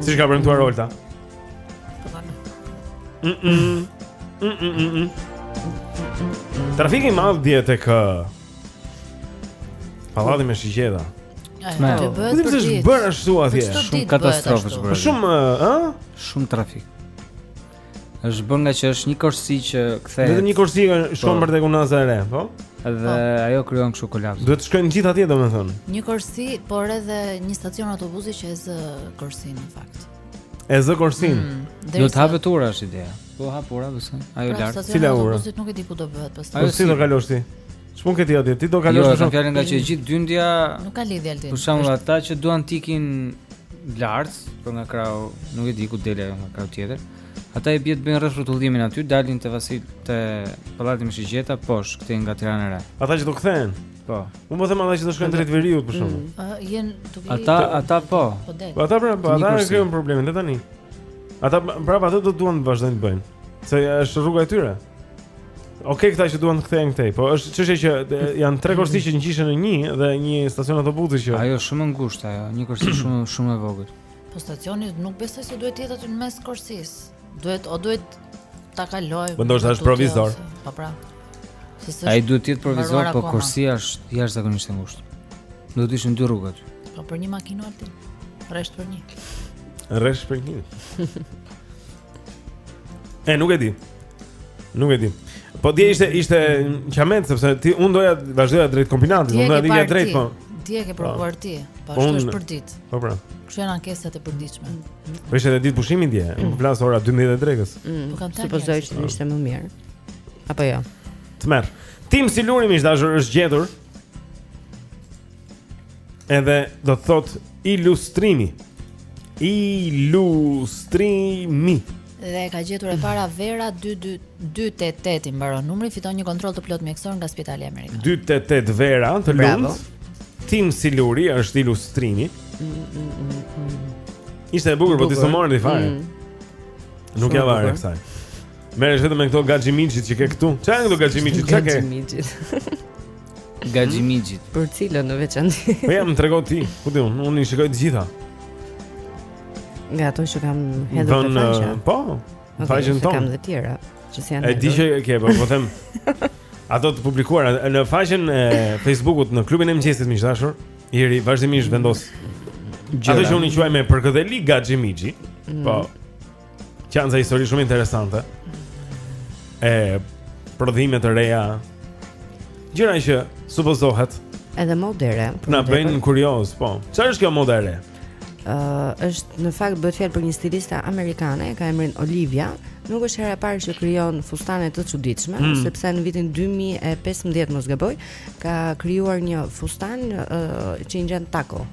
Siç ka premtuar Olta? Trafik i madh dje tek Pallati me Shigjeta Me të bëhet për ditë Është bërë ashtu atje Shumë katastrofë është bërë Shumë, ë? Shumë trafik Është bërë ngaqë është një korsi që kthehet. Vetëm një korsi që po. shkon për tek unaza e re, po? Dhe po. ajo krijon kështu kolaps. Duhet të shkojnë gjithë atje domethënë. Një korsi, por edhe një stacion autobusi që e zë korsinë në fakt. E zë korsinë. Mm, do të hapet ura është ideja. Po hap ura, besoj. Ajo pra, lart. Cila ura? Autobusit nuk e di ku do bëhet pastaj. Ajo si do kalosh ti? Çfarë ke ti atje? Ti do kalosh jo, për shkak fjalën ngaqë gjithë dyndja. Nuk ka lidhje Altin. Për shembull ata që duan të ikin lart, për nga krahu, nuk e di ku del ajo nga krahu tjetër. Ata i bie të bëjnë rrethrrotullimin aty, dalin te vasi te pallati me shigjeta poshtë këtej nga Tirana e Re. Ata që do kthehen. Po. Unë po them ata që do shkojnë drejt veriut për shembull. Mm. Ëh, jen duke Ata ata po. Po, po ata pra, po ata e kanë problemin dhe tani. Ata prapë ato do duan të vazhdojnë të bëjnë. Se është rruga e tyre. Ok, këta që duan të kthehen këtej, po është çështje që janë tre korsi që ngjishen në një dhe një stacion autobusi që Ajo është shumë e ngushtë ajo, një korsi shumë shumë e vogël. Po stacioni nuk besoj se duhet të jetë aty në mes korsisë. Duhet o duhet ta kalojë. Po ndoshta është provizor. Po pra. Ai duhet të jetë provizor, po korsia është jashtëzakonisht e ngushtë. Do të ishin dy rrugë aty. Po për një makinë Altin. Rresht për një. Rresht për një. E nuk e di. Nuk e di. Po dje ishte ishte qamet sepse ti un doja vazhdoja drejt kombinatit, un doja t'ikja drejt po. Dje ke provuar po. ti, po ashtu është për ditë. Po pra. Këto janë ankesat e përditshme. Po ishte ditë pushimi dje, mm. po plas ora 12 e drekës. Mm. Po kam tani. Supozoj se ishte më mirë. Apo jo. Tmerr. Tim Siluri miq të dashur është gjetur. Edhe do të thotë ilustrimi. Ilustrimi. Dhe e ka gjetur e para Vera 288 i mbaron numri, fiton një kontroll të plotë mjekësor nga Spitali Amerikan. 288 Vera, të lumtë. Tim Siluri është ilustrimi. Mm, mm, mm, Ishte e bukur, po ti s'u more ti fare. Nuk ja var kësaj. Merresh vetëm me këto gaxhimixhit që ke këtu. Çfarë janë këto gaxhimiçit? Çfarë ke? Gaxhimixhit. Mhm. Për cilën në veçanti? Po ja, më trego ti, ku di unë, unë i shikoj të gjitha. Nga ato që kam hedhur te faqja. Po. Në faqen tonë. Kam dhe të tjera që s'janë. E di që ke, po po them. Ato të publikuara në faqen e Facebookut në klubin e mëngjesit miq të dashur, Eri vazhdimisht vendos. Ato që unë i quaj me përkëdheli gaxhimixhi. Mhm. Po. Që janë ca histori shumë interesante. E prodhime të reja. Gjëra që supozohet edhe modë re. Na bëjnë kuriozë, po. Çfarë është kjo modë e re? Ëh, uh, është në fakt bëhet fjalë për një stiliste amerikane, ka emrin Olivia. Nuk është hera e parë që krijon fustane të çuditshme, mm. sepse në vitin 2015 mos gaboj, ka krijuar një fustan uh, që i ngjan taco.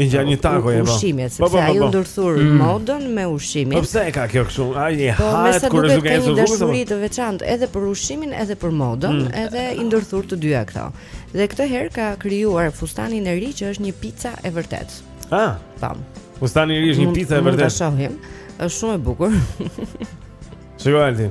I ngjan një tako e vogël. Po. Ushqimi, sepse po, po, ai ndërthur mm. modën me ushqimin. Po pse e ka kjo kështu? Ai e ha kur është duke ecur. Po ka dashuri të veçantë edhe për ushqimin, edhe për modën, mm. edhe i ndërthur të dyja këto. Dhe këtë herë ka krijuar fustanin e ri që është një pica e vërtetë. Ah, tam. Fustani i ri është një pica e vërtetë. Mund ta shohim. Është shumë e bukur. Shikojmë.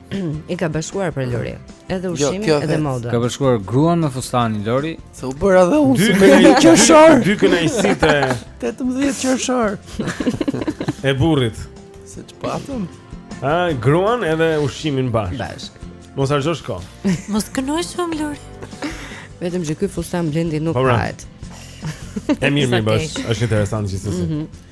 I ka bashkuar për Lori. Edhe jo, ushqimin, jo, edhe modën. Ka bashkuar gruan me fustanin Lori. Se u bëra dhe unë me një qershor. Dy kënaqësitë. 18 qershor. e burrit. Se ç'patëm. A, gruan edhe ushqimin bashkë. Bashkë. Mos harxhosh kohë. Mos këndo shumë Lori. Vetëm që ky fustan Blendi nuk po, pra. hahet. E mirë mirë bash, është interesant gjithsesi. Mm -hmm.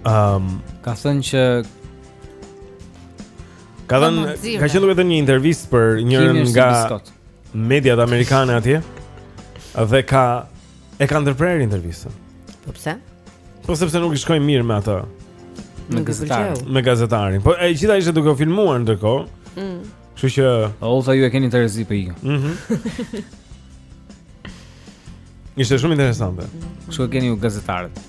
Ëm, um, ka thënë që ka thënë ka qenë duke dhënë një intervistë për njërën nga mediat amerikane atje dhe ka e ka ndërprerë intervistën. Po pse? Po sepse nuk i shkoi mirë me atë. Me gazetarin. Me gazetarin. Po e gjitha ishte duke u filmuar ndërkohë. Mm. Kështu që Olta ju e keni terezi për ikën. Mhm. Ishte shumë interesante. Kështu e keni ju gazetarët.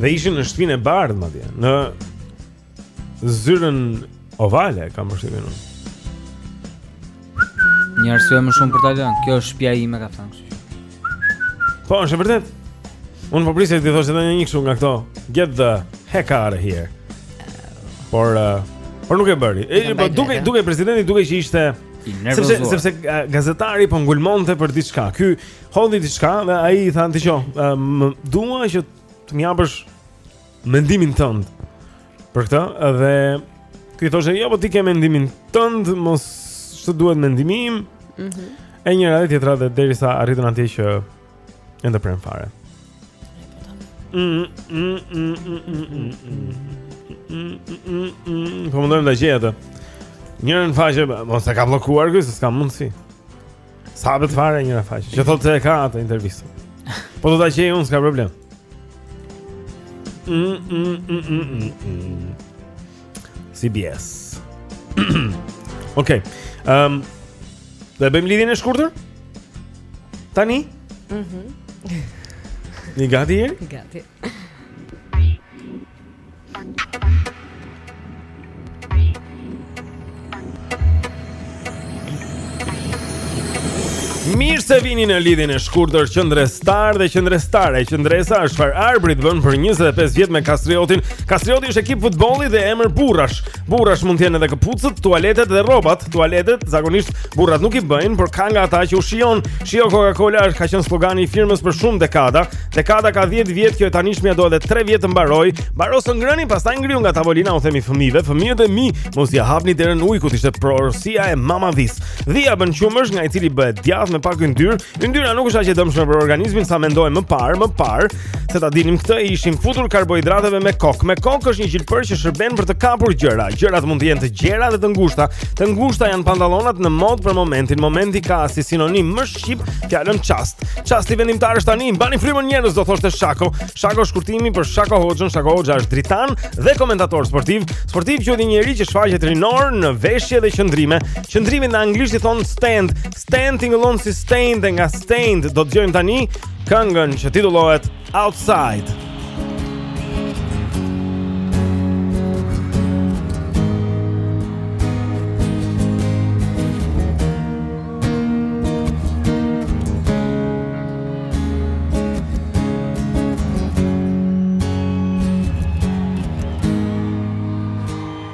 Dhe ishin në Shtëpinë e Bardhë madje, në Zyrën Ovale kam përshtypjen unë. Një arsye më shumë për ta lënë. Kjo është shtëpia ime ka thënë. Po, është vërtet. Unë po prisja t'i thoshte edhe një kështu nga këto. Get the heck out of here. Por uh, por nuk e bëri. E, po duke duke presidenti duke që ishte Sepse sepse gazetari po ngulmonte për diçka. Ky hodhi diçka dhe ai i tha dëgjo, um, dua që të më japësh mendimin tënd për këtë dhe ky i thoshte jo po ti ke mendimin tënd mos ç'të duhet mendimi im. Mhm. Mm e njëra dhe tjetra dhe derisa arritën atje që e ndërprenë fare. Po mundohem ta gjej atë. Njërën faqe, mos e ka bllokuar ky, s'ka mundësi. S'hapet fare njëra faqe Që thotë se e ka atë intervistë Po do ta gjej unë, s'ka problem mm, mm, mm, mm, mm, mm. CBS Okej okay. um, Do e bëjmë lidhjen e shkurtër? Tani? Mhm mm Jeni gati e? Gati Mirë se vini në lidhjen e shkurtër qëndrestarë dhe qëndrestare. Qëndresa është çfarë Arbri bën për 25 vjet me Kastriotin. Kastrioti është ekip futbolli dhe emër burrash. Burrash mund të jenë edhe këpucët, tualetet dhe rrobat. Tualetet zakonisht burrat nuk i bëjnë, por ka nga ata që u shijon. Shijo Coca-Cola ka qenë slogani i firmës për shumë dekada. Dekada ka 10 vjet, kjo e tanishmja do edhe 3 vjet të mbarojë. Mbaro së ngrëni, pastaj ngrihu nga tavolina u themi fëmijëve, fëmijët e mi, mos ia hapni derën ujkut, ishte porosia e mama dhisë. Dhia bën qumësh nga i cili bëhet djathë me pak yndyrë, Yndyra nuk është aq e dëmshme për organizmin sa mendonim më parë, më parë, se ta dinim këtë, i ishim futur karbohidrateve me kokë. Me kokë është një gjilpërë që shërben për të kapur gjëra. Gjërat mund të jenë të gjera dhe të ngushta. Të ngushta janë pantallonat në modë për momentin. Momenti ka si sinonim më shqip fjalën çast. Çasti vendimtar është tani, mbani frymën njerëz, do thoshte Shako. Shako shkurtimi për Shakohoxhën, Shakohoxha është Dritan dhe komentator sportiv. Sportiv quhet një njeri që shfaqet rinor në veshje dhe qëndrime. Qëndrimit në anglisht i thonë stand, Stand tingëllon si Staind dhe nga Staind do dëgjojmë tani këngën që titullohet Outside.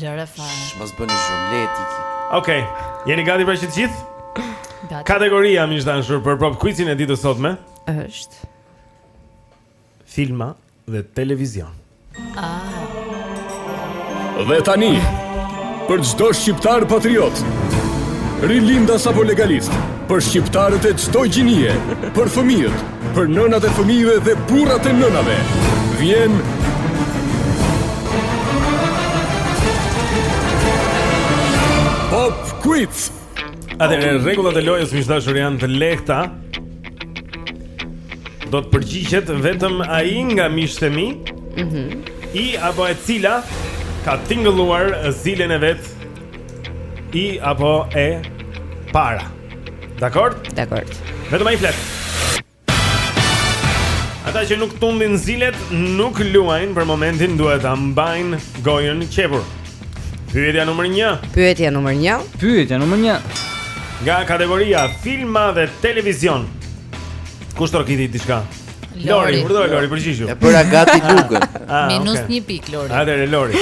Lëre fare. Mos bëni zhurmë, le të iki. Okej. Okay. Jeni gati pra që të gjithë? Gati. Kategoria miq të dashur për pop quizin e ditës sotme është filma dhe televizion. Ah. Dhe tani për çdo shqiptar patriot, rilindas apo legalist, për shqiptarët e çdo gjinie, për fëmijët, Për nënat e fëmijëve dhe burrat e nënave vjen Pop Quiz. Atëherë rregullat e lojës miq të dashur janë të lehta. Do të përgjigjet vetëm ai nga miqtë mi. Mhm. I cili apo e cila ka tingëlluar zilen e vet I pari apo e para. Dakord? Dakord. Vetëm ai flet. Ata që nuk tundin zilet nuk luajnë për momentin duhet ta mbajnë gojën qepur. Pyetja numër 1. Pyetja numër 1. Pyetja numër 1. Nga kategoria filma dhe televizion. Kush trokiti diçka? Lori, urdhëro Lori përgjigju. E bëra gati lugën. Ah, Minus 1 pikë Lori. Atëre Lori.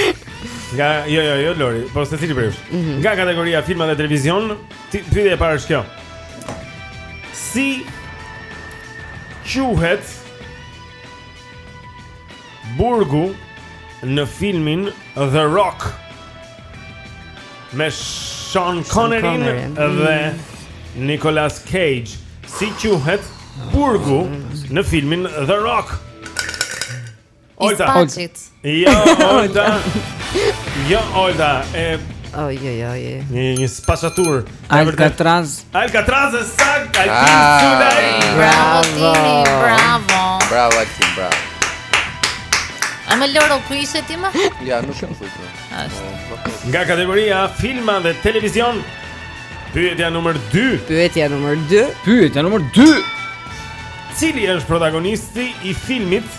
Nga jo jo jo Lori, po secili prej jush. Mm -hmm. Nga kategoria filma dhe televizion, pyetja e parë është kjo. Si quhet burgu në filmin The Rock? Me Sean Connery dhe mm. Nicolas Cage. Si quhet burgu mm. në filmin The Rock? Olta. Olta. Jo, Olta. Jo, Olta. E Oj, oj, oj. Një një shpaçatur. Alcatraz. Alcatraz e saktë. Ai ah, Bravo. Bravo. Bravo Altin, bravo. A më loro ku ishe ti më? Ja, nuk e kujt. Nga kategoria filma dhe televizion. Pyetja numër 2. Pyetja numër 2. Pyetja numër 2. Cili është protagonisti i filmit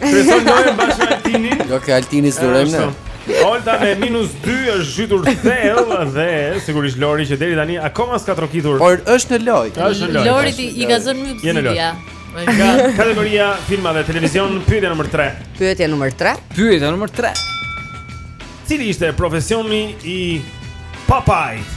Kryeson lojën bashkë me Altinin. Jo, ke Altini s'durojmë ne. Olta me minus 2 është zhytur thellë dhe sigurisht Lori që deri tani akoma s'ka trokitur. Por është në lojë. Është në lojë. Lori i ka zënë mbyllë zgjidhja. Nga kategoria filma dhe televizion, pyetja numër 3 Pyetja nëmër 3 Pyetja nëmër 3 Cili ishte profesioni i Papajt?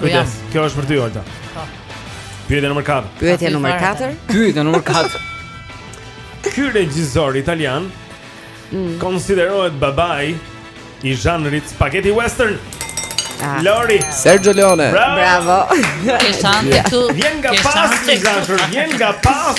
Kujdes. Kjo është për ty, Olta. Po. Pyetja numër 4. Pyetja numër 4. Pyetja numër 4. Ky regjisor italian mm. konsiderohet babai i zhanrit spaghetti western. Ah. Lori Sergio Leone Bravo Ke shans këtu Vjen nga pas Vjen nga pas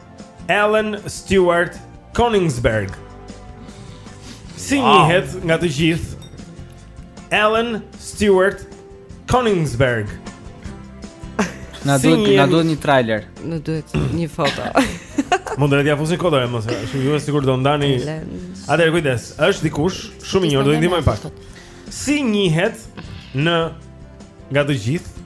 Alan Stewart Koningsberg. Si wow. njihet nga të gjithë Alan Stewart Koningsberg. Na si duhet, na duhet një trailer. Na duhet një foto. Mund të ia fusim kot ne mos, shumë ju sigurt do ndani. Atëherë kujdes, është dikush shumë i njohur, do ju ndihmoj pak. Si njihet në nga të gjithë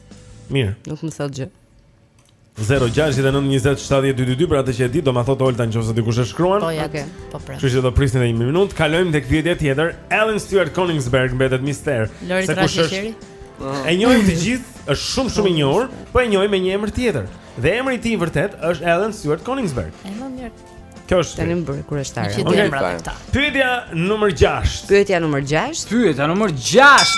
Mirë. Nuk më thotë gjë. 0692070222 për atë që e di do ma thotë Olta nëse dikush e shkruan. Po ja ku e ke, po pres. Kështu që do prisni edhe 1 minutë. Kalojmë tek pyetja tjetër. Alan Stewart Koningsberg mbetet mister. Se kush është? E njohim të gjithë, është shumë shumë i njohur, po e njohim me një emër tjetër. Dhe emri i tij i vërtetë është Alan Stewart Koningsberg. Ai më mirë. Kjo është tani më bëre kureshtar. Që okay. emrat e këta. Pyetja numër 6. Pyetja numër 6. Pyetja numër 6.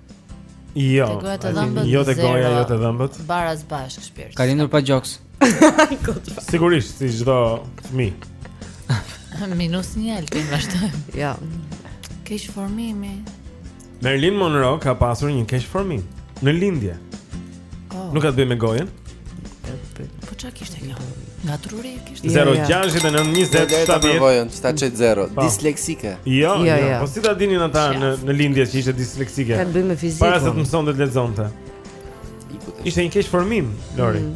Jo. Te goja te dhëmbët. Jo te goja, jo te dhëmbët. Baraz bashkë shpirt. Ka lindur pa gjoks. Sigurisht, si çdo mi. Minus një Altin vazhdojmë. Jo. Keqformimi. Merlin Monroe ka pasur një keqformim në lindje. Nuk ka të bëjë me gojën. Po çka kishte kjo? Nga truri kishte. 0692070222. Sta çet 0. Disleksike. Jo, jo, jo. Po si ta dinin ata në në lindje që ishte disleksike? Ka të bëjë me fizikën. Para se të mësonte të lexonte. Ishte një keqformim, Lori. Mm.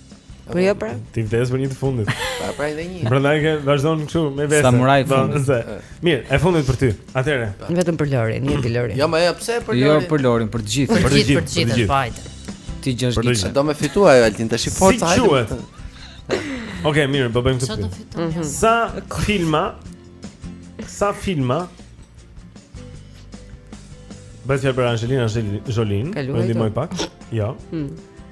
Po jo pra. Ti vdes për një të fundit. Pa pra edhe një. Prandaj që vazhdon kështu me vetë. Samuraj po, fundit. Mirë, e fundit për ty. Atëre. Vetëm për Lorin, një për Lorin. Jo, më jo pse për jo, Lorin? Jo për Lorin, për të gjithë. Për të gjithë, për të gjithë. Hajde. Ti gjashtë ditë. Do me fitua ajo Altin tash i forca. Si quhet? Okej, mirë, po bëjmë këtë. Mhm. Sa filma? Sa filma? Bëhet fjalë për Angelina Jolie. Më ndihmoj pak. Jo. Hmm.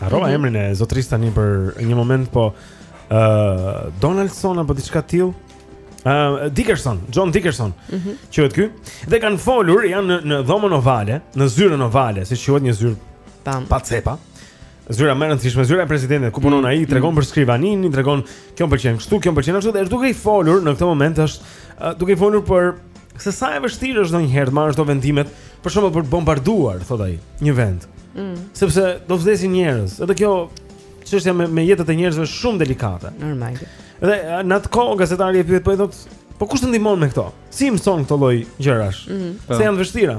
Harrova mm -hmm. emrin e zotërisë tani për një moment, po ë uh, Donaldson apo diçka e tillë. Uh, Dickerson, John Dickerson, mm -hmm. quhet ky, dhe kanë folur, janë në, në dhomën ovale, në zyrën ovale, si quhet një zyrë Tam. pa cepa, zyra më e rëndësishme, zyra e presidentit, ku punon mm. ai, tregon për skrivanin, i tregon kjo më pëlqen kështu, kjo më pëlqen ashtu, dhe është duke i folur në këtë moment është uh, duke i folur për se sa e vështirë është ndonjëherë të marrësh ato vendimet për shembull për të bombarduar, thotë ai, një vend. Mm. Sepse do vdesin njerëz. Edhe kjo çështja me me jetët e njerëzve është shumë delikate. Normal. Dhe në atë kohë gazetari e pyet po i thotë, po kush të ndihmon me këto? Si i mëson këto lloj gjërash? Mm -hmm. Se po. janë të vështira.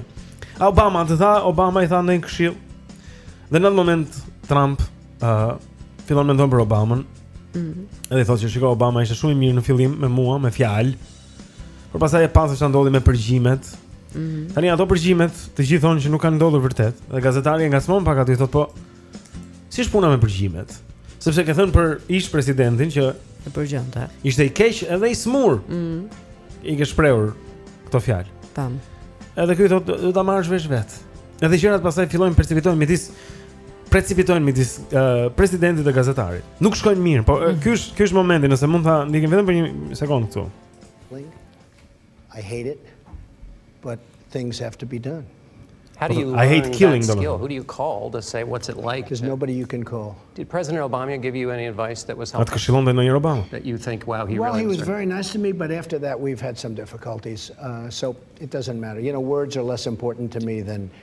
A Obama të tha, Obama i tha ndonjë këshillë. Dhe në atë moment Trump ë uh, fillon mendon për Obamën. Mm -hmm. Edhe thotë se shiko Obama ishte shumë i mirë në fillim me mua, me fjalë. Por pastaj e patë ç'ndodhi me përgjimet mm -hmm. Tani ato përgjimet të gjithë thonë që nuk kanë ndodhur vërtet Dhe gazetari e ngacmon pak aty thotë po Si është puna me përgjimet Sepse ke thënë për ish presidentin që E përgjonte Ishte i keq edhe i smur mm -hmm. I ke shprehur këto fjalë Tam Edhe ky i thotë do ta marrësh vesh vetë Edhe gjërat pastaj fillojnë precipitojnë midis precipitojnë midis uh, presidentit dhe gazetarit. Nuk shkojnë mirë, po mm. ky është ky është momenti, nëse mund ta ndjekim vetëm për një sekondë këtu. I hate it, but things have to be done. How do you I hate killing them. skill? Who do you call to say what's it like? There's nobody you can call. Did President Obama give you any advice that was helpful? A të dha ndonjë Obama. That you think wow he well, really Well, he was very nice to me, but after that we've had some difficulties. Uh, so it doesn't matter. You know, words are less important to me than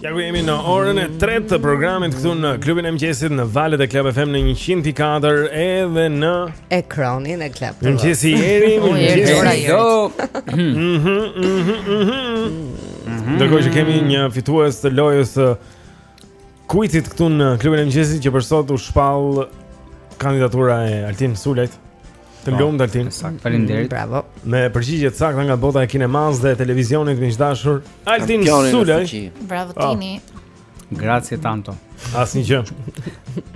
Ja ku jemi në orën e tretë të programit këtu në klubin e mëngjesit në valët e Club FM në 100.4 edhe në ekranin e Club TV mëngjesi Eri mëngjesi ora jo Ndërkohë që kemi një fitues të lojës Kuicit këtu në klubin e mëngjesit që për sot u shpall kandidatura e Altin Sulajt. Të po, lumtë Altin. Saktë, faleminderit. Mm, bravo. Me përgjigje të sakta nga bota e kinemasë dhe televizionit miq të dashur, Altin Sulaj. Bravo po. Tini. Grazie tanto. Asnjë gjë.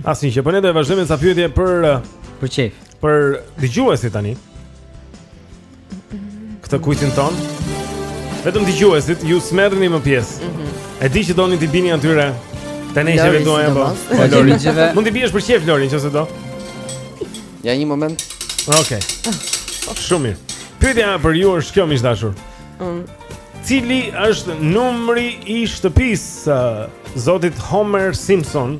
Asnjë gjë. Po ne do të vazhdojmë ca pyetje për uh, për qejf. Për dëgjuesit tani. Këtë kujtim tonë Vetëm dëgjuesit, ju s'merrni më pjesë mm -hmm. E di që doni t'i bini atyre Të nejshë e vetuaj e po Mund t'i biesh për qejf, Lorin, nëse do Ja një moment Oke Shumë mirë Pyetja për ju është kjo miq të dashur mm. Cili është numri i shtëpisë Zotit Homer Simpson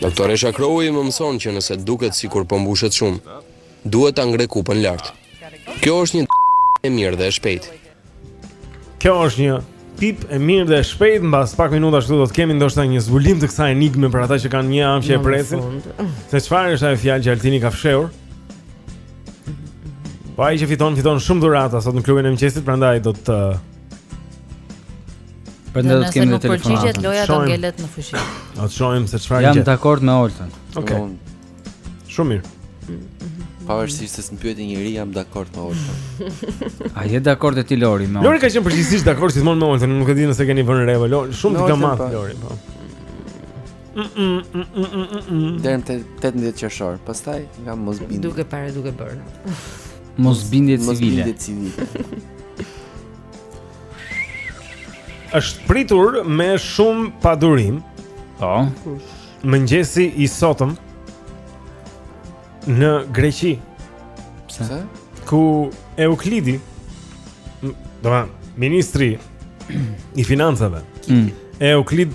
Doktoresha Crowey më mëson që nëse duket sikur po mbushet shumë, duhet ta ngre kupën lart. Kjo është një tip e mirë dhe e shpejtë, mbas pak minutash këtu do të kemi ndoshta një zbulim të kësaj enigme për ata që kanë një anë që e presin. Se çfarë është ajo fjalë që Altini ka fshehur? Po ai që fiton fiton shumë dhurata sot në klubin e mëngjesit, prandaj do të Prandaj do të kemi në telefon. Nëse përgjigjet loja do ngelet në fushë. Do të shohim se çfarë gjë. Jam dakord me Oltën. Okej. Okay. Shumë mirë. Mhm. Pavarësisht se s'mpyeti njeri, jam dakord me Oltën. A je dakord edhe ti Lori me Oltën? Lori ka qenë përgjithsisht dakord gjithmonë me Oltën, nuk e di nëse keni vënë re, po Lori shumë diplomat Lori, po. Deri më 18 qershor, pastaj nga mosbindje Duke parë duke bërë Mosbindje civile. Mosbindje civile. është pritur me shumë padurim. Po. Mëngjesi i sotëm në Greqi. Pse? Ku Euklidi, domethënë ministri i financave. Mm. Euklid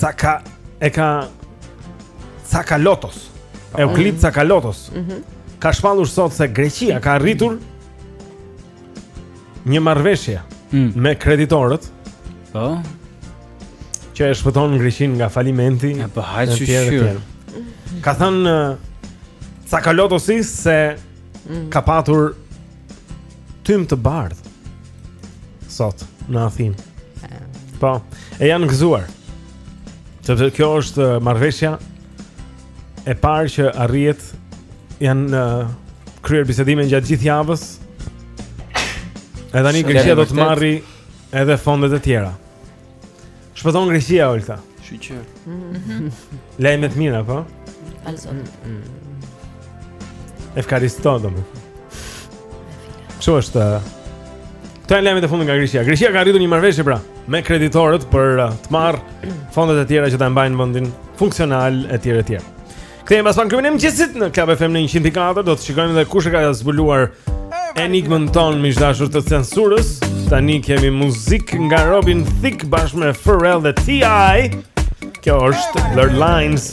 Caka e ka Cakalotos. Po. Euklid Cakalotos. Mhm. Mm ka shpallur sot se Greqia ka arritur një marrëveshje mm. me kreditorët. Po. Që e shpëton Greqinë nga falimenti. Ja, po hajde shyqyr. Ka thënë Cakalotosi se mm. ka patur tym të bardhë. Sot në Athinë. Po, e janë gëzuar. Sepse kjo është uh, marrëveshja e parë që arrihet janë uh, kryer bisedime gjatë gjithë javës. Edhe tani Greqia do të marrë edhe fondet e tjera. Shpëton Greqia Olta. Shyqyr. Mhm. Lajme të mira, po? Ah Zot. Mm, mm. Efkaristo domethënë. Kështu është. Këto janë lajmet e fundit nga Greqia. Greqia ka arritur një marrëveshje pra me kreditorët për uh, të marrë fondet e tjera që ta mbajnë vendin funksional etj etj. Kthehemi pas pak në klubin e mëngjesit në Klab FM në 104 Do të shikojmë dhe kush e ka zbuluar enigmën tonë mishdashur të censurës Tani kemi muzikë nga Robin Thicke bashkë me Pharrell dhe T.I. Kjo është Blurred Lines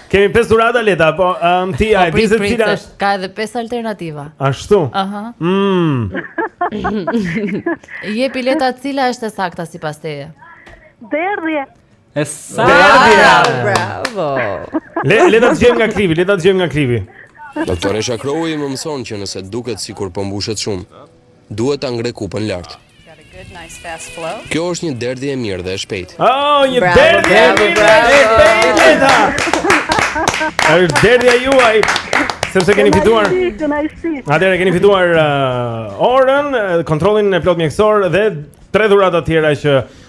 Kemi pesë dhurata Leta, po um, ti po, a e di se cila është? Ka edhe pesë alternativa. Ashtu. Aha. Mm. Jepi Leta cila është e sakta sipas teje? Derdhje. E sakta. Bravo. Le le ta dëgjojmë nga klipi, le ta dëgjojmë nga klipi. Doktoresha Crowe më mëson që nëse duket sikur po mbushet shumë, duhet ta ngre kupën lart. Kjo është një derdhje e mirë dhe e shpejtë. Oh, një derdhje e mirë dhe e shpejtë. Është derdhja juaj. Sepse keni fituar. Atëherë keni fituar uh, orën, kontrollin e plotë mjekësor dhe tre dhurata të tjera që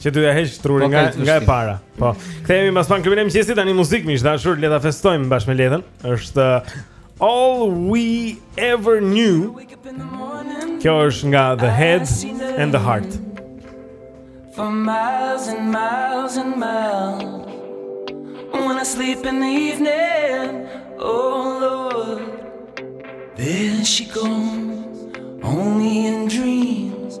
Që do ia heq trurin po, nga nga e para. Po. Kthehemi pas pak në klubin e mëngjesit tani muzikë mishdashur, le ta festojmë bashkë me Letën. Është uh, All We Ever Knew. Kjo është nga The Head and the Heart. For miles and miles and miles. When I sleep in the evening, oh Lord. There she goes, only in dreams.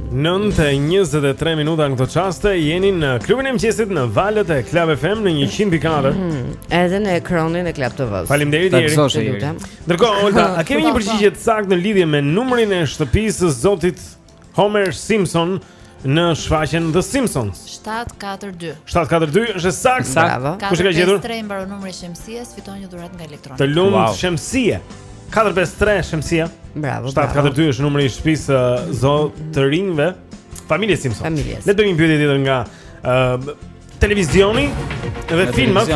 9:23 minuta në këtë çast jeni në klubin e mëngjesit në valët e Club FM në 104. Mm, edhe në ekranin e Club TV-s. Faleminderit Jeri. Ndërkohë, Olta, a kemi një përgjigje të saktë në lidhje me numrin e shtëpisë së zotit Homer Simpson në shfaqjen The Simpsons? 742. 742 është e saktë. Bravo. Kush e ka gjetur? Me tre mbaron numri i Shemsies, fiton një dhuratë nga Elektronika. Të lumtë wow. Shemsie. 453 Shemsia. Bravo. 742 është numri i shtëpisë së uh, zotërinjve, familjes Simpson. Familjes. Le të bëjmë një pyetje tjetër nga ë uh, televizioni dhe filmat.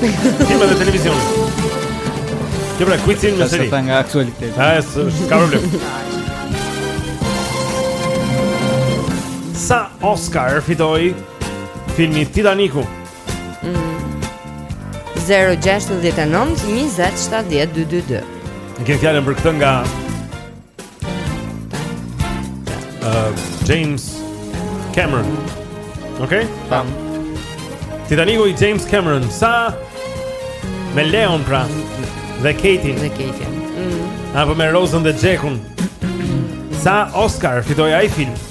Filmat dhe televizioni. Kjo pra kuicin me seri. Sa nga aktualiteti. Ah, s'ka problem. Sa Oscar fitoi filmi Titaniku? 0-6-19-27-12-2 Ne e kemi fjalën për këtë nga uh, James Cameron Ok? Tam Titaniku i James Cameron Sa Me Leon pra Dhe Kejtin Dhe Kejtin mm. Apo me Rosen dhe Xhekun Sa Oscar fitoi ai film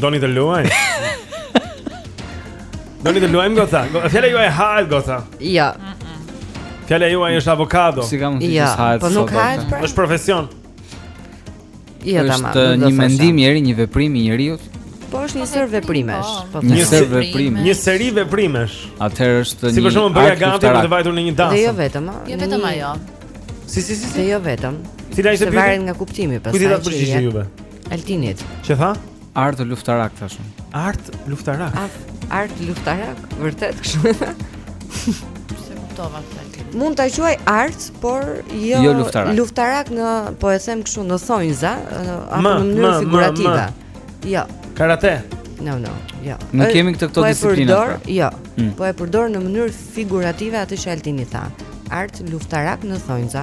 Doni të luajmë? Doni të luajmë kot? Fjala juaj hahet kot? Jo. Fjala juaj është avokado. Si kam thënë jo, se hahet? Po nuk hahet. Pra. Është profesion. Jo, tamam. Është një mendim Jeri, një veprim i njeriu. Po është një sërë veprimesh. Po, po, po. Një sërë veprimesh. Një seri veprimesh. Atëherë është një. Si për shembull bërja gati për të vajtur në një dasmë. Jo vetëm, jo vetëm ajo. Si si si, jo vetëm. Cila ishte pyetja? Varet nga kuptimi pastaj. Kujt i dhatë përgjigje juve? Altinit. Çfarë tha? Art luftarak thashë. Art luftarak. Art luftarak, vërtet kështu. S'e kuptova këtë. Mund ta quaj art, por jo, jo luftarak. luftarak në, po e them kështu, në thonjza, apo në mënyrë figurative. Jo. Karate. No, no, jo. Nuk kemi këtë këto po disiplina. Po e përdor, pra. jo. Mm. Po e përdor në mënyrë figurative atë që Altini tha. Art luftarak në thonjza.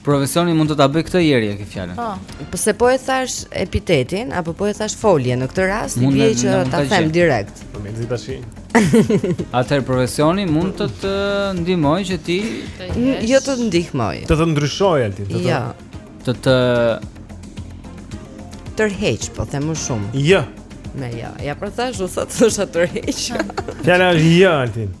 Profesioni mund të ta bëjë këtë Jeri e ke fjalën. Po. po. Pse po e thashë epitetin apo po e thashë folje në këtë rast, i bie që ta them direkt. Po më nxit tash. Atëherë profesioni mund të të ndihmojë që ti jo të ndihmojë. Të të ndryshojë Altin, të të jo. të të tërheqë, po them më shumë. Jo. Me jo. Ja pra thashë, u thotë thosha tërheq. Fjala është jo Altin.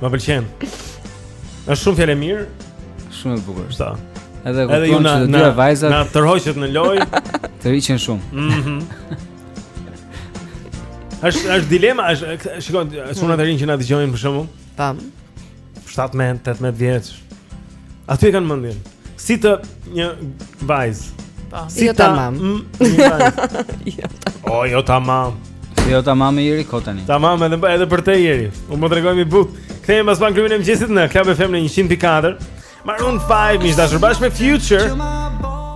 Më pëlqen. Është shumë fjalë e mirë. Shumë e bukur. Sa. Edhe kur ju na dy vajzat na tërhoqet në lojë, tërhiqen shumë. Mhm. Është është dilema, është shiko, çunat e rinj që na dëgjojnë për shembull. Tam. 17, 18 vjeç. Aty e kanë mendjen. Si te një vajzë. Po. Si jo tamam. Mm, jo tamam. O jo tamam. Jo tamam Jeri kot tani. Tamam edhe edhe për te Jeri. U mo tregohemi butë. Kthehemi pas pak në klubin e mëngjesit në Club FM në 104. Maroon 5 miq të dashur bashkë me Future.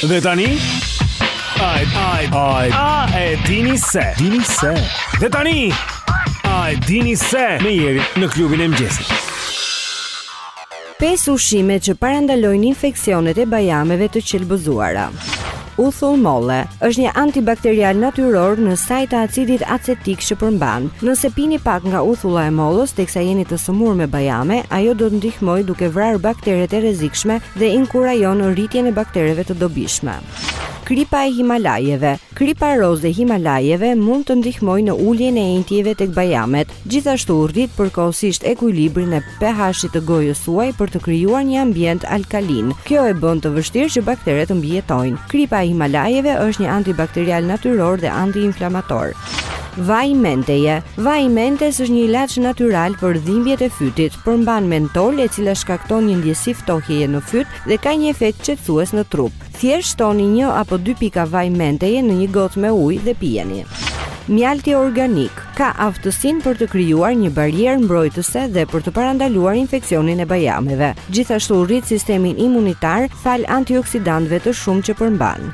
Dhe tani Ajt ajt ajt a e dini se dini se Dhe tani a e dini se me Jerin në klubin e mëngjesit Pesë ushqime që parandalojnë infeksionet e bajameve të qelbëzuara. Uthull molle është një antibakterial natyror në sajë të acidit acetik që përmban. Nëse pini pak nga uthulla e mollës teksa jeni të sëmurë me bajame, ajo do të ndihmojë duke vrarë bakteret e rrezikshme dhe inkurajon rritjen e baktereve të dobishme. Kripa e Himalajeve. Kripa rozë e Himalajeve mund të ndihmojë në uljen e ënjtjeve tek bajamet. Gjithashtu rrit përkohësisht ekuilibrin e pH-it të gojës suaj për të krijuar një ambient alkalin. Kjo e bën të vështirë që bakteret të mbijetojnë. Kripa e Himalajeve është një antibakterial natyror dhe antiinflamator. Vaj menteje. Vaji i mentes është një ilaç natyral për dhimbjet e fytit. Përmban mentol, e cila shkakton një ndjesi ftohjeje në fyt dhe ka një efekt qetësues në trup. Thjesht shtoni një apo dy pika vaj menteje në një gotë me ujë dhe pijeni. Mjalti organik ka aftësinë për të krijuar një barrierë mbrojtëse dhe për të parandaluar infeksionin e bajameve. Gjithashtu rrit sistemin imunitar falë antioksidantëve të shumtë që përmban.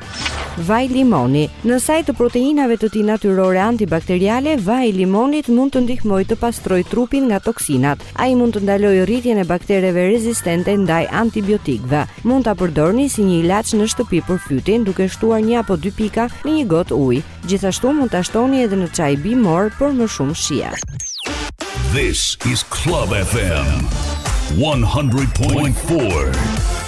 Vaj limoni. Në sajë të proteinave të tij natyrore antibakteriale, vaji i limonit mund të ndihmojë të pastrojë trupin nga toksinat. Ai mund të ndalojë rritjen e baktereve rezistente ndaj antibiotikëve. Mund ta përdorni si një ilaç në shtëpi për fytin duke shtuar një apo dy pika në një gotë ujë. Gjithashtu mund ta shtoni edhe në çaj bimor për më shumë shije. This is Club FM 100.4.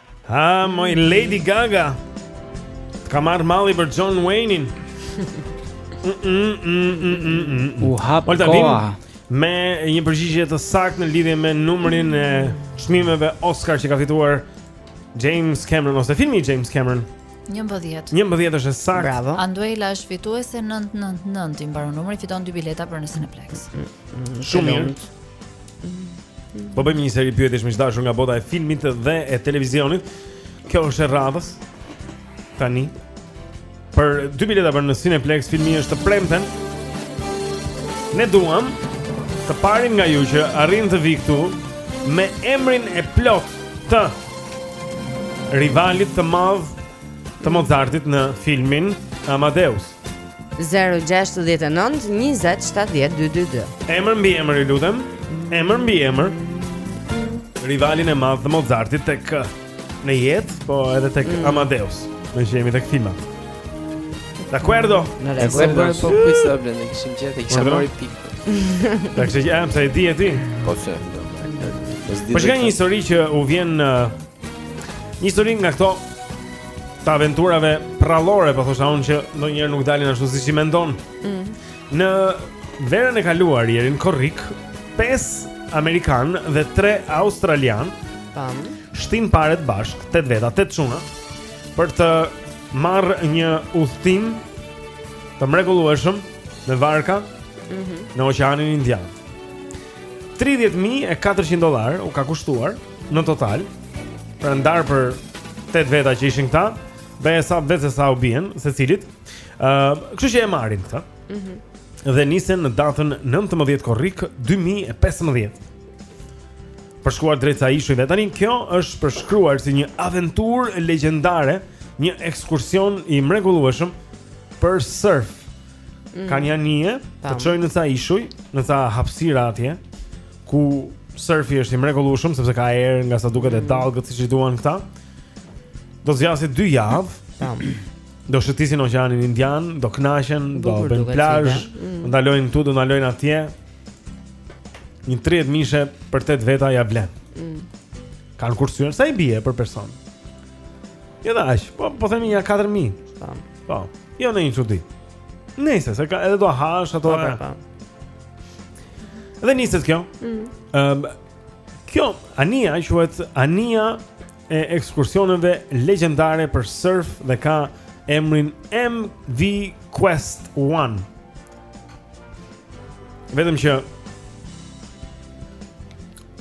Ha, moj Lady Gaga Të ka marrë malli për John Wayne-in U hap koha Me një përgjigje të saktë në lidhje me numrin e çmimeve Oscar që ka fituar James Cameron Ose filmi James Cameron Njëmbëdhjetë Njëmbëdhjetë është saktë Bravo Anduela është fituese 999 i mbaron numri fiton 2 bileta për në Cineplex Shumë mirë Po bëjmë një seri pyetjesh miq të dashur nga bota e filmit dhe e televizionit. Kjo është e radhës. Tani për dy bileta për në Cineplex filmi është të premten. Ne duam të parin nga ju që arrin të vijë këtu me emrin e plot të rivalit të madh të Mozartit në filmin Amadeus. 0-6-19-27-12-2 Emër mbiemër ju lutem Emër mbiemër Rivalin e madh të Mozartit tek Në jetë, po edhe tek mm. Amadeus Meqë jemi tek filmat D'akuerdo D'akuerdo Në po kujtë dhe në këshim gjithë E kësha mori pik Të kësha gjithë E di ti Po që Po ka një histori që u vjen uh, Një histori nga këto të aventurave përrallore, po thosha unë që ndonjëherë nuk dalin ashtu siç i mendon. Mm. Në verën e kaluar i bie në korrik, 5 amerikanë dhe 3 australianë. Pam. Shtinë paret bashkë, 8 veta, 8 çuna për të marrë një udhëtim të mrekullueshëm me varka mm -hmm. në Oqeanin Indian. 30400 dollar u ka kushtuar. në total, pra ndar për 8 veta që ishin këta, e di sa vetë se sa u bien, secilit. Ë, uh, kështu që e marrin këtë. Mhm. Mm dhe nisen në datën 19 korrik 2015. Për shkuar drejt ca ishujve dhe tani, kjo është përshkruar si një aventurë legjendare, një ekskursion i mrekullueshëm për surf. Mm. Kanë janë një, të çojnë në ca ishuj, në ca hapësira atje, ku surfi është i mrekullueshëm sepse ka erë nga sa duket e mm. dallgët siç i duan këta. Do zgjasë 2 javë. Tam. Do shëtisin Oqeanin Indian, do kënaqen, do bëjnë plazh, mm. ndalojnë këtu, do ndalojnë atje. Një 30 mishe për 8 veta ja vlen. Mm. Kanë kursyer sa i bie për person. Jo aq, po po themi ja 4000. Tam. Po. Jo në një çudi. Nëse se ka edhe do hash ato. Po, po, po. Dhe niset kjo. Ëm mm. ehm, kjo anija quhet Anija e ekskursioneve legjendare për surf dhe ka emrin MV Quest 1. Vetëm që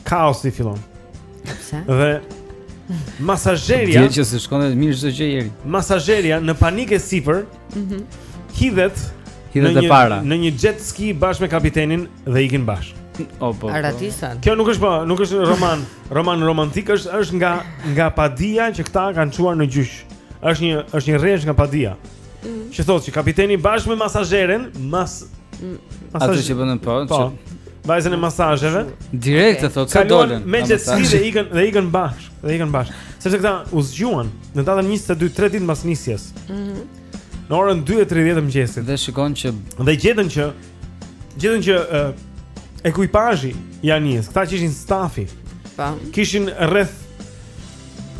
Kaosi fillon. Pse? Dhe masazherja. Dhe që se shkon edhe mirë çdo gjë ieri. Masazherja në panik e sipër. Mhm. Mm hidhet hidhet e para. Në një jet ski bashkë me kapitenin dhe ikin bashkë. O po. Arratisen. Kjo nuk është po, nuk është roman, roman romantik, është është nga nga padia që këta kanë çuar në gjyq. Është një është një rresht nga padia. Mm. Që thotë që kapiteni bashkë me masazheren, mas masazh që bënë po, po. Vajzën e masazheve. Direkt okay. thotë se dolën. Me jetski dhe ikën dhe ikën bashkë, dhe ikën bashkë. Sepse këta u zgjuan në datën 22 3 ditë mbas nisjes. Mhm. Mm në orën 2:30 të mëngjesit. Dhe shikon që dhe gjetën që gjetën që uh, ekuipazhi i anijes, këta që ishin stafi. Po. Kishin rreth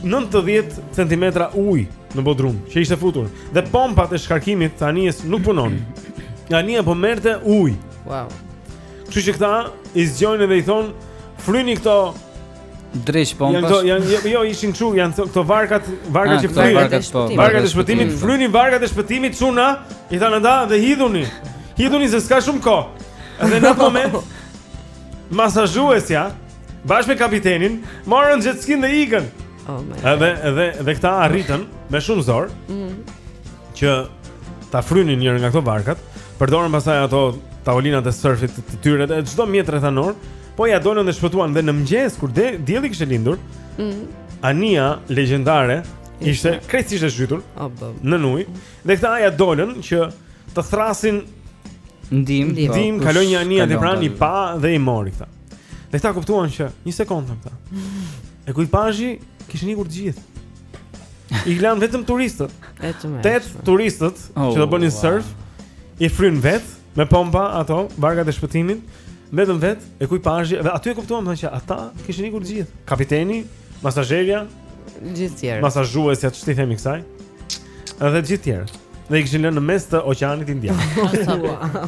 90 cm ujë në bodrum që ishte futur dhe pompat e shkarkimit të anijes nuk punonin. Anija po merrte ujë. Wow. Kështu që këta i zgjojnë dhe i thonë fryni këto dreq pompash. Janë janë jo, jo ishin këtu, janë këto varkat, varkat ah, që fryjnë. Varkat po. Varkat e shpëtimit, mm. fryni varkat e shpëtimit çuna, i thanë nda dhe hidhuni. Hidhuni se s'ka shumë kohë. Dhe në atë moment masazhuesja Bashkë me kapitenin, morën jet skin dhe ikën. Oh my. Edhe edhe edhe këta arritën me shumë zor. Mm. Që ta frynin njërën nga këto varkat, përdorën pastaj ato tavolinat e surfit të tyre dhe çdo mjet rrethanor, po ja dolën dhe shpëtuan dhe në mëngjes kur de, dielli kishte lindur. Mm. Anija legjendare ishte krejtësisht e zhytur oh, në ujë dhe këta ja dolën që të thërrasin ndihmë, ndihmë, po, kaloi një anije aty pranë i pa dhe i mori këta. Dhe këta kuptuan që një sekondë këta. Ekuipazhi kishin ikur të gjithë. I lanë vetëm turistët. Vetëm. Tetë turistët oh, që do bënin wow. surf i frynë vetë me pompa ato varkat e shpëtimit. Vetëm vetë ekuipazhi dhe aty e kuptuam thonë që ata kishin ikur të gjithë. Kapiteni, masazherja, gjithë tjerë. Masazhuesja ç'i themi kësaj? Edhe gjithë tjerë. Dhe i kishin lënë në mes të oqeanit indian.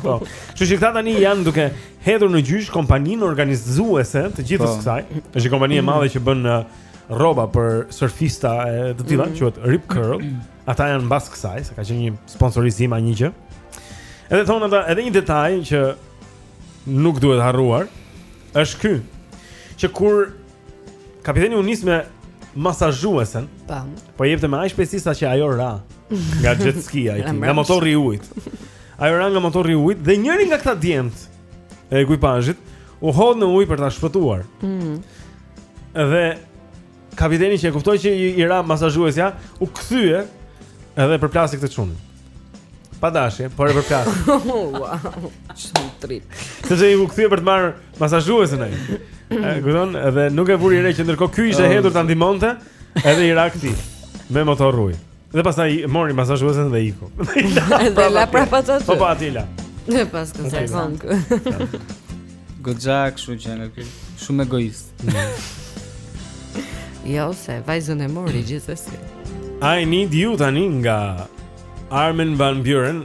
Po. Kështu që këta tani janë duke hedhur në gjyq kompaninë organizuese të gjithë, po, kësaj. Është një kompani e madhe që bën uh, rroba për surfista e të tilla, mm. quhet Rip Curl. Ata janë mbas kësaj, se ka qenë një sponsorizim a një gjë. Edhe thonë ata, edhe një detaj që nuk duhet harruar është ky. Që kur kapiteni u nis me masazhuesen, po jepte me aq shpejtësi saqë ajo ra nga jet ski ai, nga motori i ujit. Ajo ra nga motori i ujit dhe njëri nga këta djemtë e ekuipazhit u hodh në ujë për ta shpëtuar. Mhm. Dhe kapiteni që e kuptoi që i, i ra masazhuesja, u kthye edhe përplasi këtë çunin pa dashje, por e përplasi. wow. Shumë trip. Sepse u kthye për të marrë masazhuesen ai. E kupton? Edhe nuk e vuri re që ndërkohë ky ishte oh, hedhur ta ndihmonte, edhe i ra këtij me motor uji. Dhe pastaj mori masazhuesen dhe iku. Dhe la prapa atë aty. Po po aty e la. Dhe pas ka sa kon. Goxha kështu që në ky. Shumë egoist. Jo, se vajzën e mori gjithsesi. I need you tani nga Armin van Buren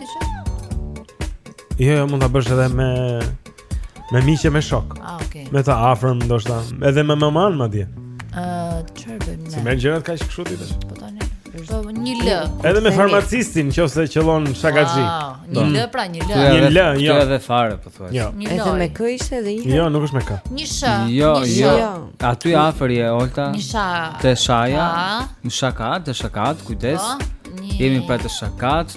Jo, jo, mund ta bësh edhe me me miqë me shok. Ah, okay. Me të afërm ndoshta, edhe me mamën madje. Ëh, uh, çfarë bëjmë ne? Si më gjërat kaq kështu ti tash? Po tani. Po një L. Edhe me farmacistin, nëse qëllon shagaxhi. Ah, një L pra, një L. Një L, jo. Kjo edhe fare po thua. Jo. Edhe me K ishte edhe një. Jo, nuk është me K. Një Sh. Jo, jo. jo. Aty afër je Olta. Një Sh. Te Sh-ja. Një shaka, te shakatë, kujdes. Po, Jemi pra te shakatë,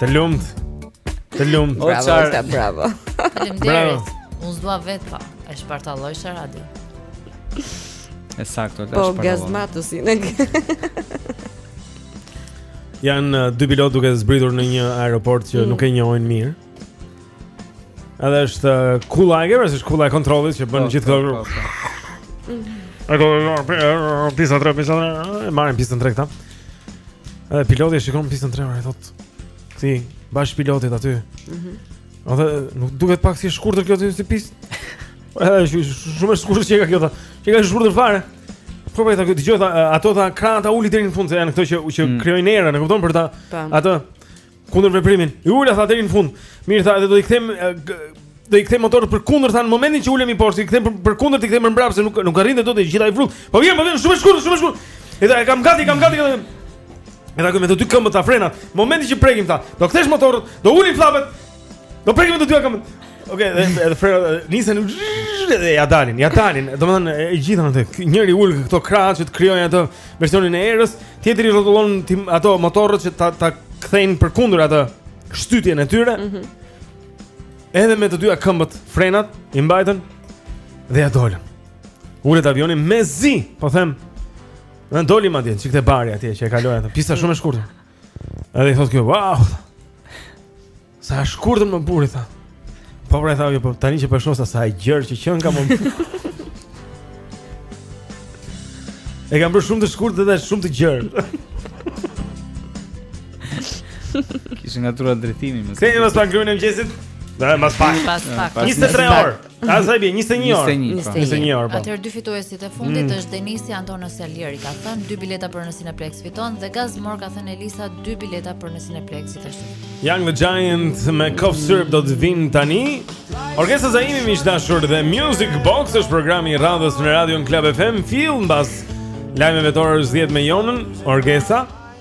Të lumt. Të lumt. Bravo, bravo. Faleminderit. Unë s'dua vetë pa. Po. E shpartallove radion. E saktë, e saktë, po. Po gazmatu si ne. Janë uh, dy pilotë duke zbritur në një aeroport që mm. nuk e njohin mirë. Edhe është uh, kulla e gjërës, është kulla e kontrollit që bën po, gjithë këto. Po, po, Ato, pista tre, pista tre, marrin pistën tre këta. Edhe piloti e shikon pistën tre dhe i thotë këtij bashkëpilotit aty. Mhm. Mm Edhe nuk duket pak si e shkurtër kjo tha si pistë. Edhe shumë e shkurtër qenka kjo tha. Qenka e shkurtër fare. Po vetë ato dëgjo ato tha krahët tha uli deri në fund se janë këto që që mm. krijojnë erën, e kupton për ta atë Kundërveprimin. I ula tha deri në fund. Mirë tha, edhe do i kthem do i kthem motorët për kundër tha në momentin që ulemi poshtë, i kthem për, për kundër t'i kthejmë për mbrapsë, nuk nuk arrinte dot të gjithë ai vrull. Po vjen, po vjen shumë shkurt, shumë shkurt. Edhe e kam gati, kam gati. Edhe... Mbaji tha këmbë të dy këmbët te frenat. Momenti që prekim tha, do kthesh motorët, do ulin flapet. Do prekim të dyja këmbët. Okej, okay, edhe edhe frenat nisen edhe ia dalin, ia dalin. Domethënë e gjithë ato, njëri ul këto krahët që të krijojnë ato versionin e erës, tjetri rrotullon ato motorët që ta kthejnë përkundër atë shtytjen e tyre. Mm -hmm. Edhe me të dyja këmbët frenat i mbajtën dhe ia dolën. Ulet avioni me zi, po them. Dhe doli madje çik te bari atje që e kaloi atë Pista shumë e shkurtë Edhe i thotë kjo, wow Sa e shkurtër more burrë tha. Po pra tha, po tani që po shoh sa e gjerë që qenka. E kanë bërë shumë të shkurtër dhe shumë të gjerë. Kishte ngatërruar drejtimin. Kthehemi pas pak gjumin e mëngjesit. Dhe mas pak. Pas pak. 23 orë. Pas sa i bie 21 orë. 21 orë. Po. Atëherë dy fituesit e fundit mm. është Denisi Antonio Salieri ka thënë dy bileta për në Cineplex fiton dhe Gazmor ka thënë Elisa dy bileta për në Cineplex gjithashtu. Young the Giant me Cough Syrup do të vijnë tani. Orgesa Zaimi miq të dashur dhe Music Box është programi i radhës në Radio Club FM fill mbas lajmeve të orës 10 me Jonën, Orgesa.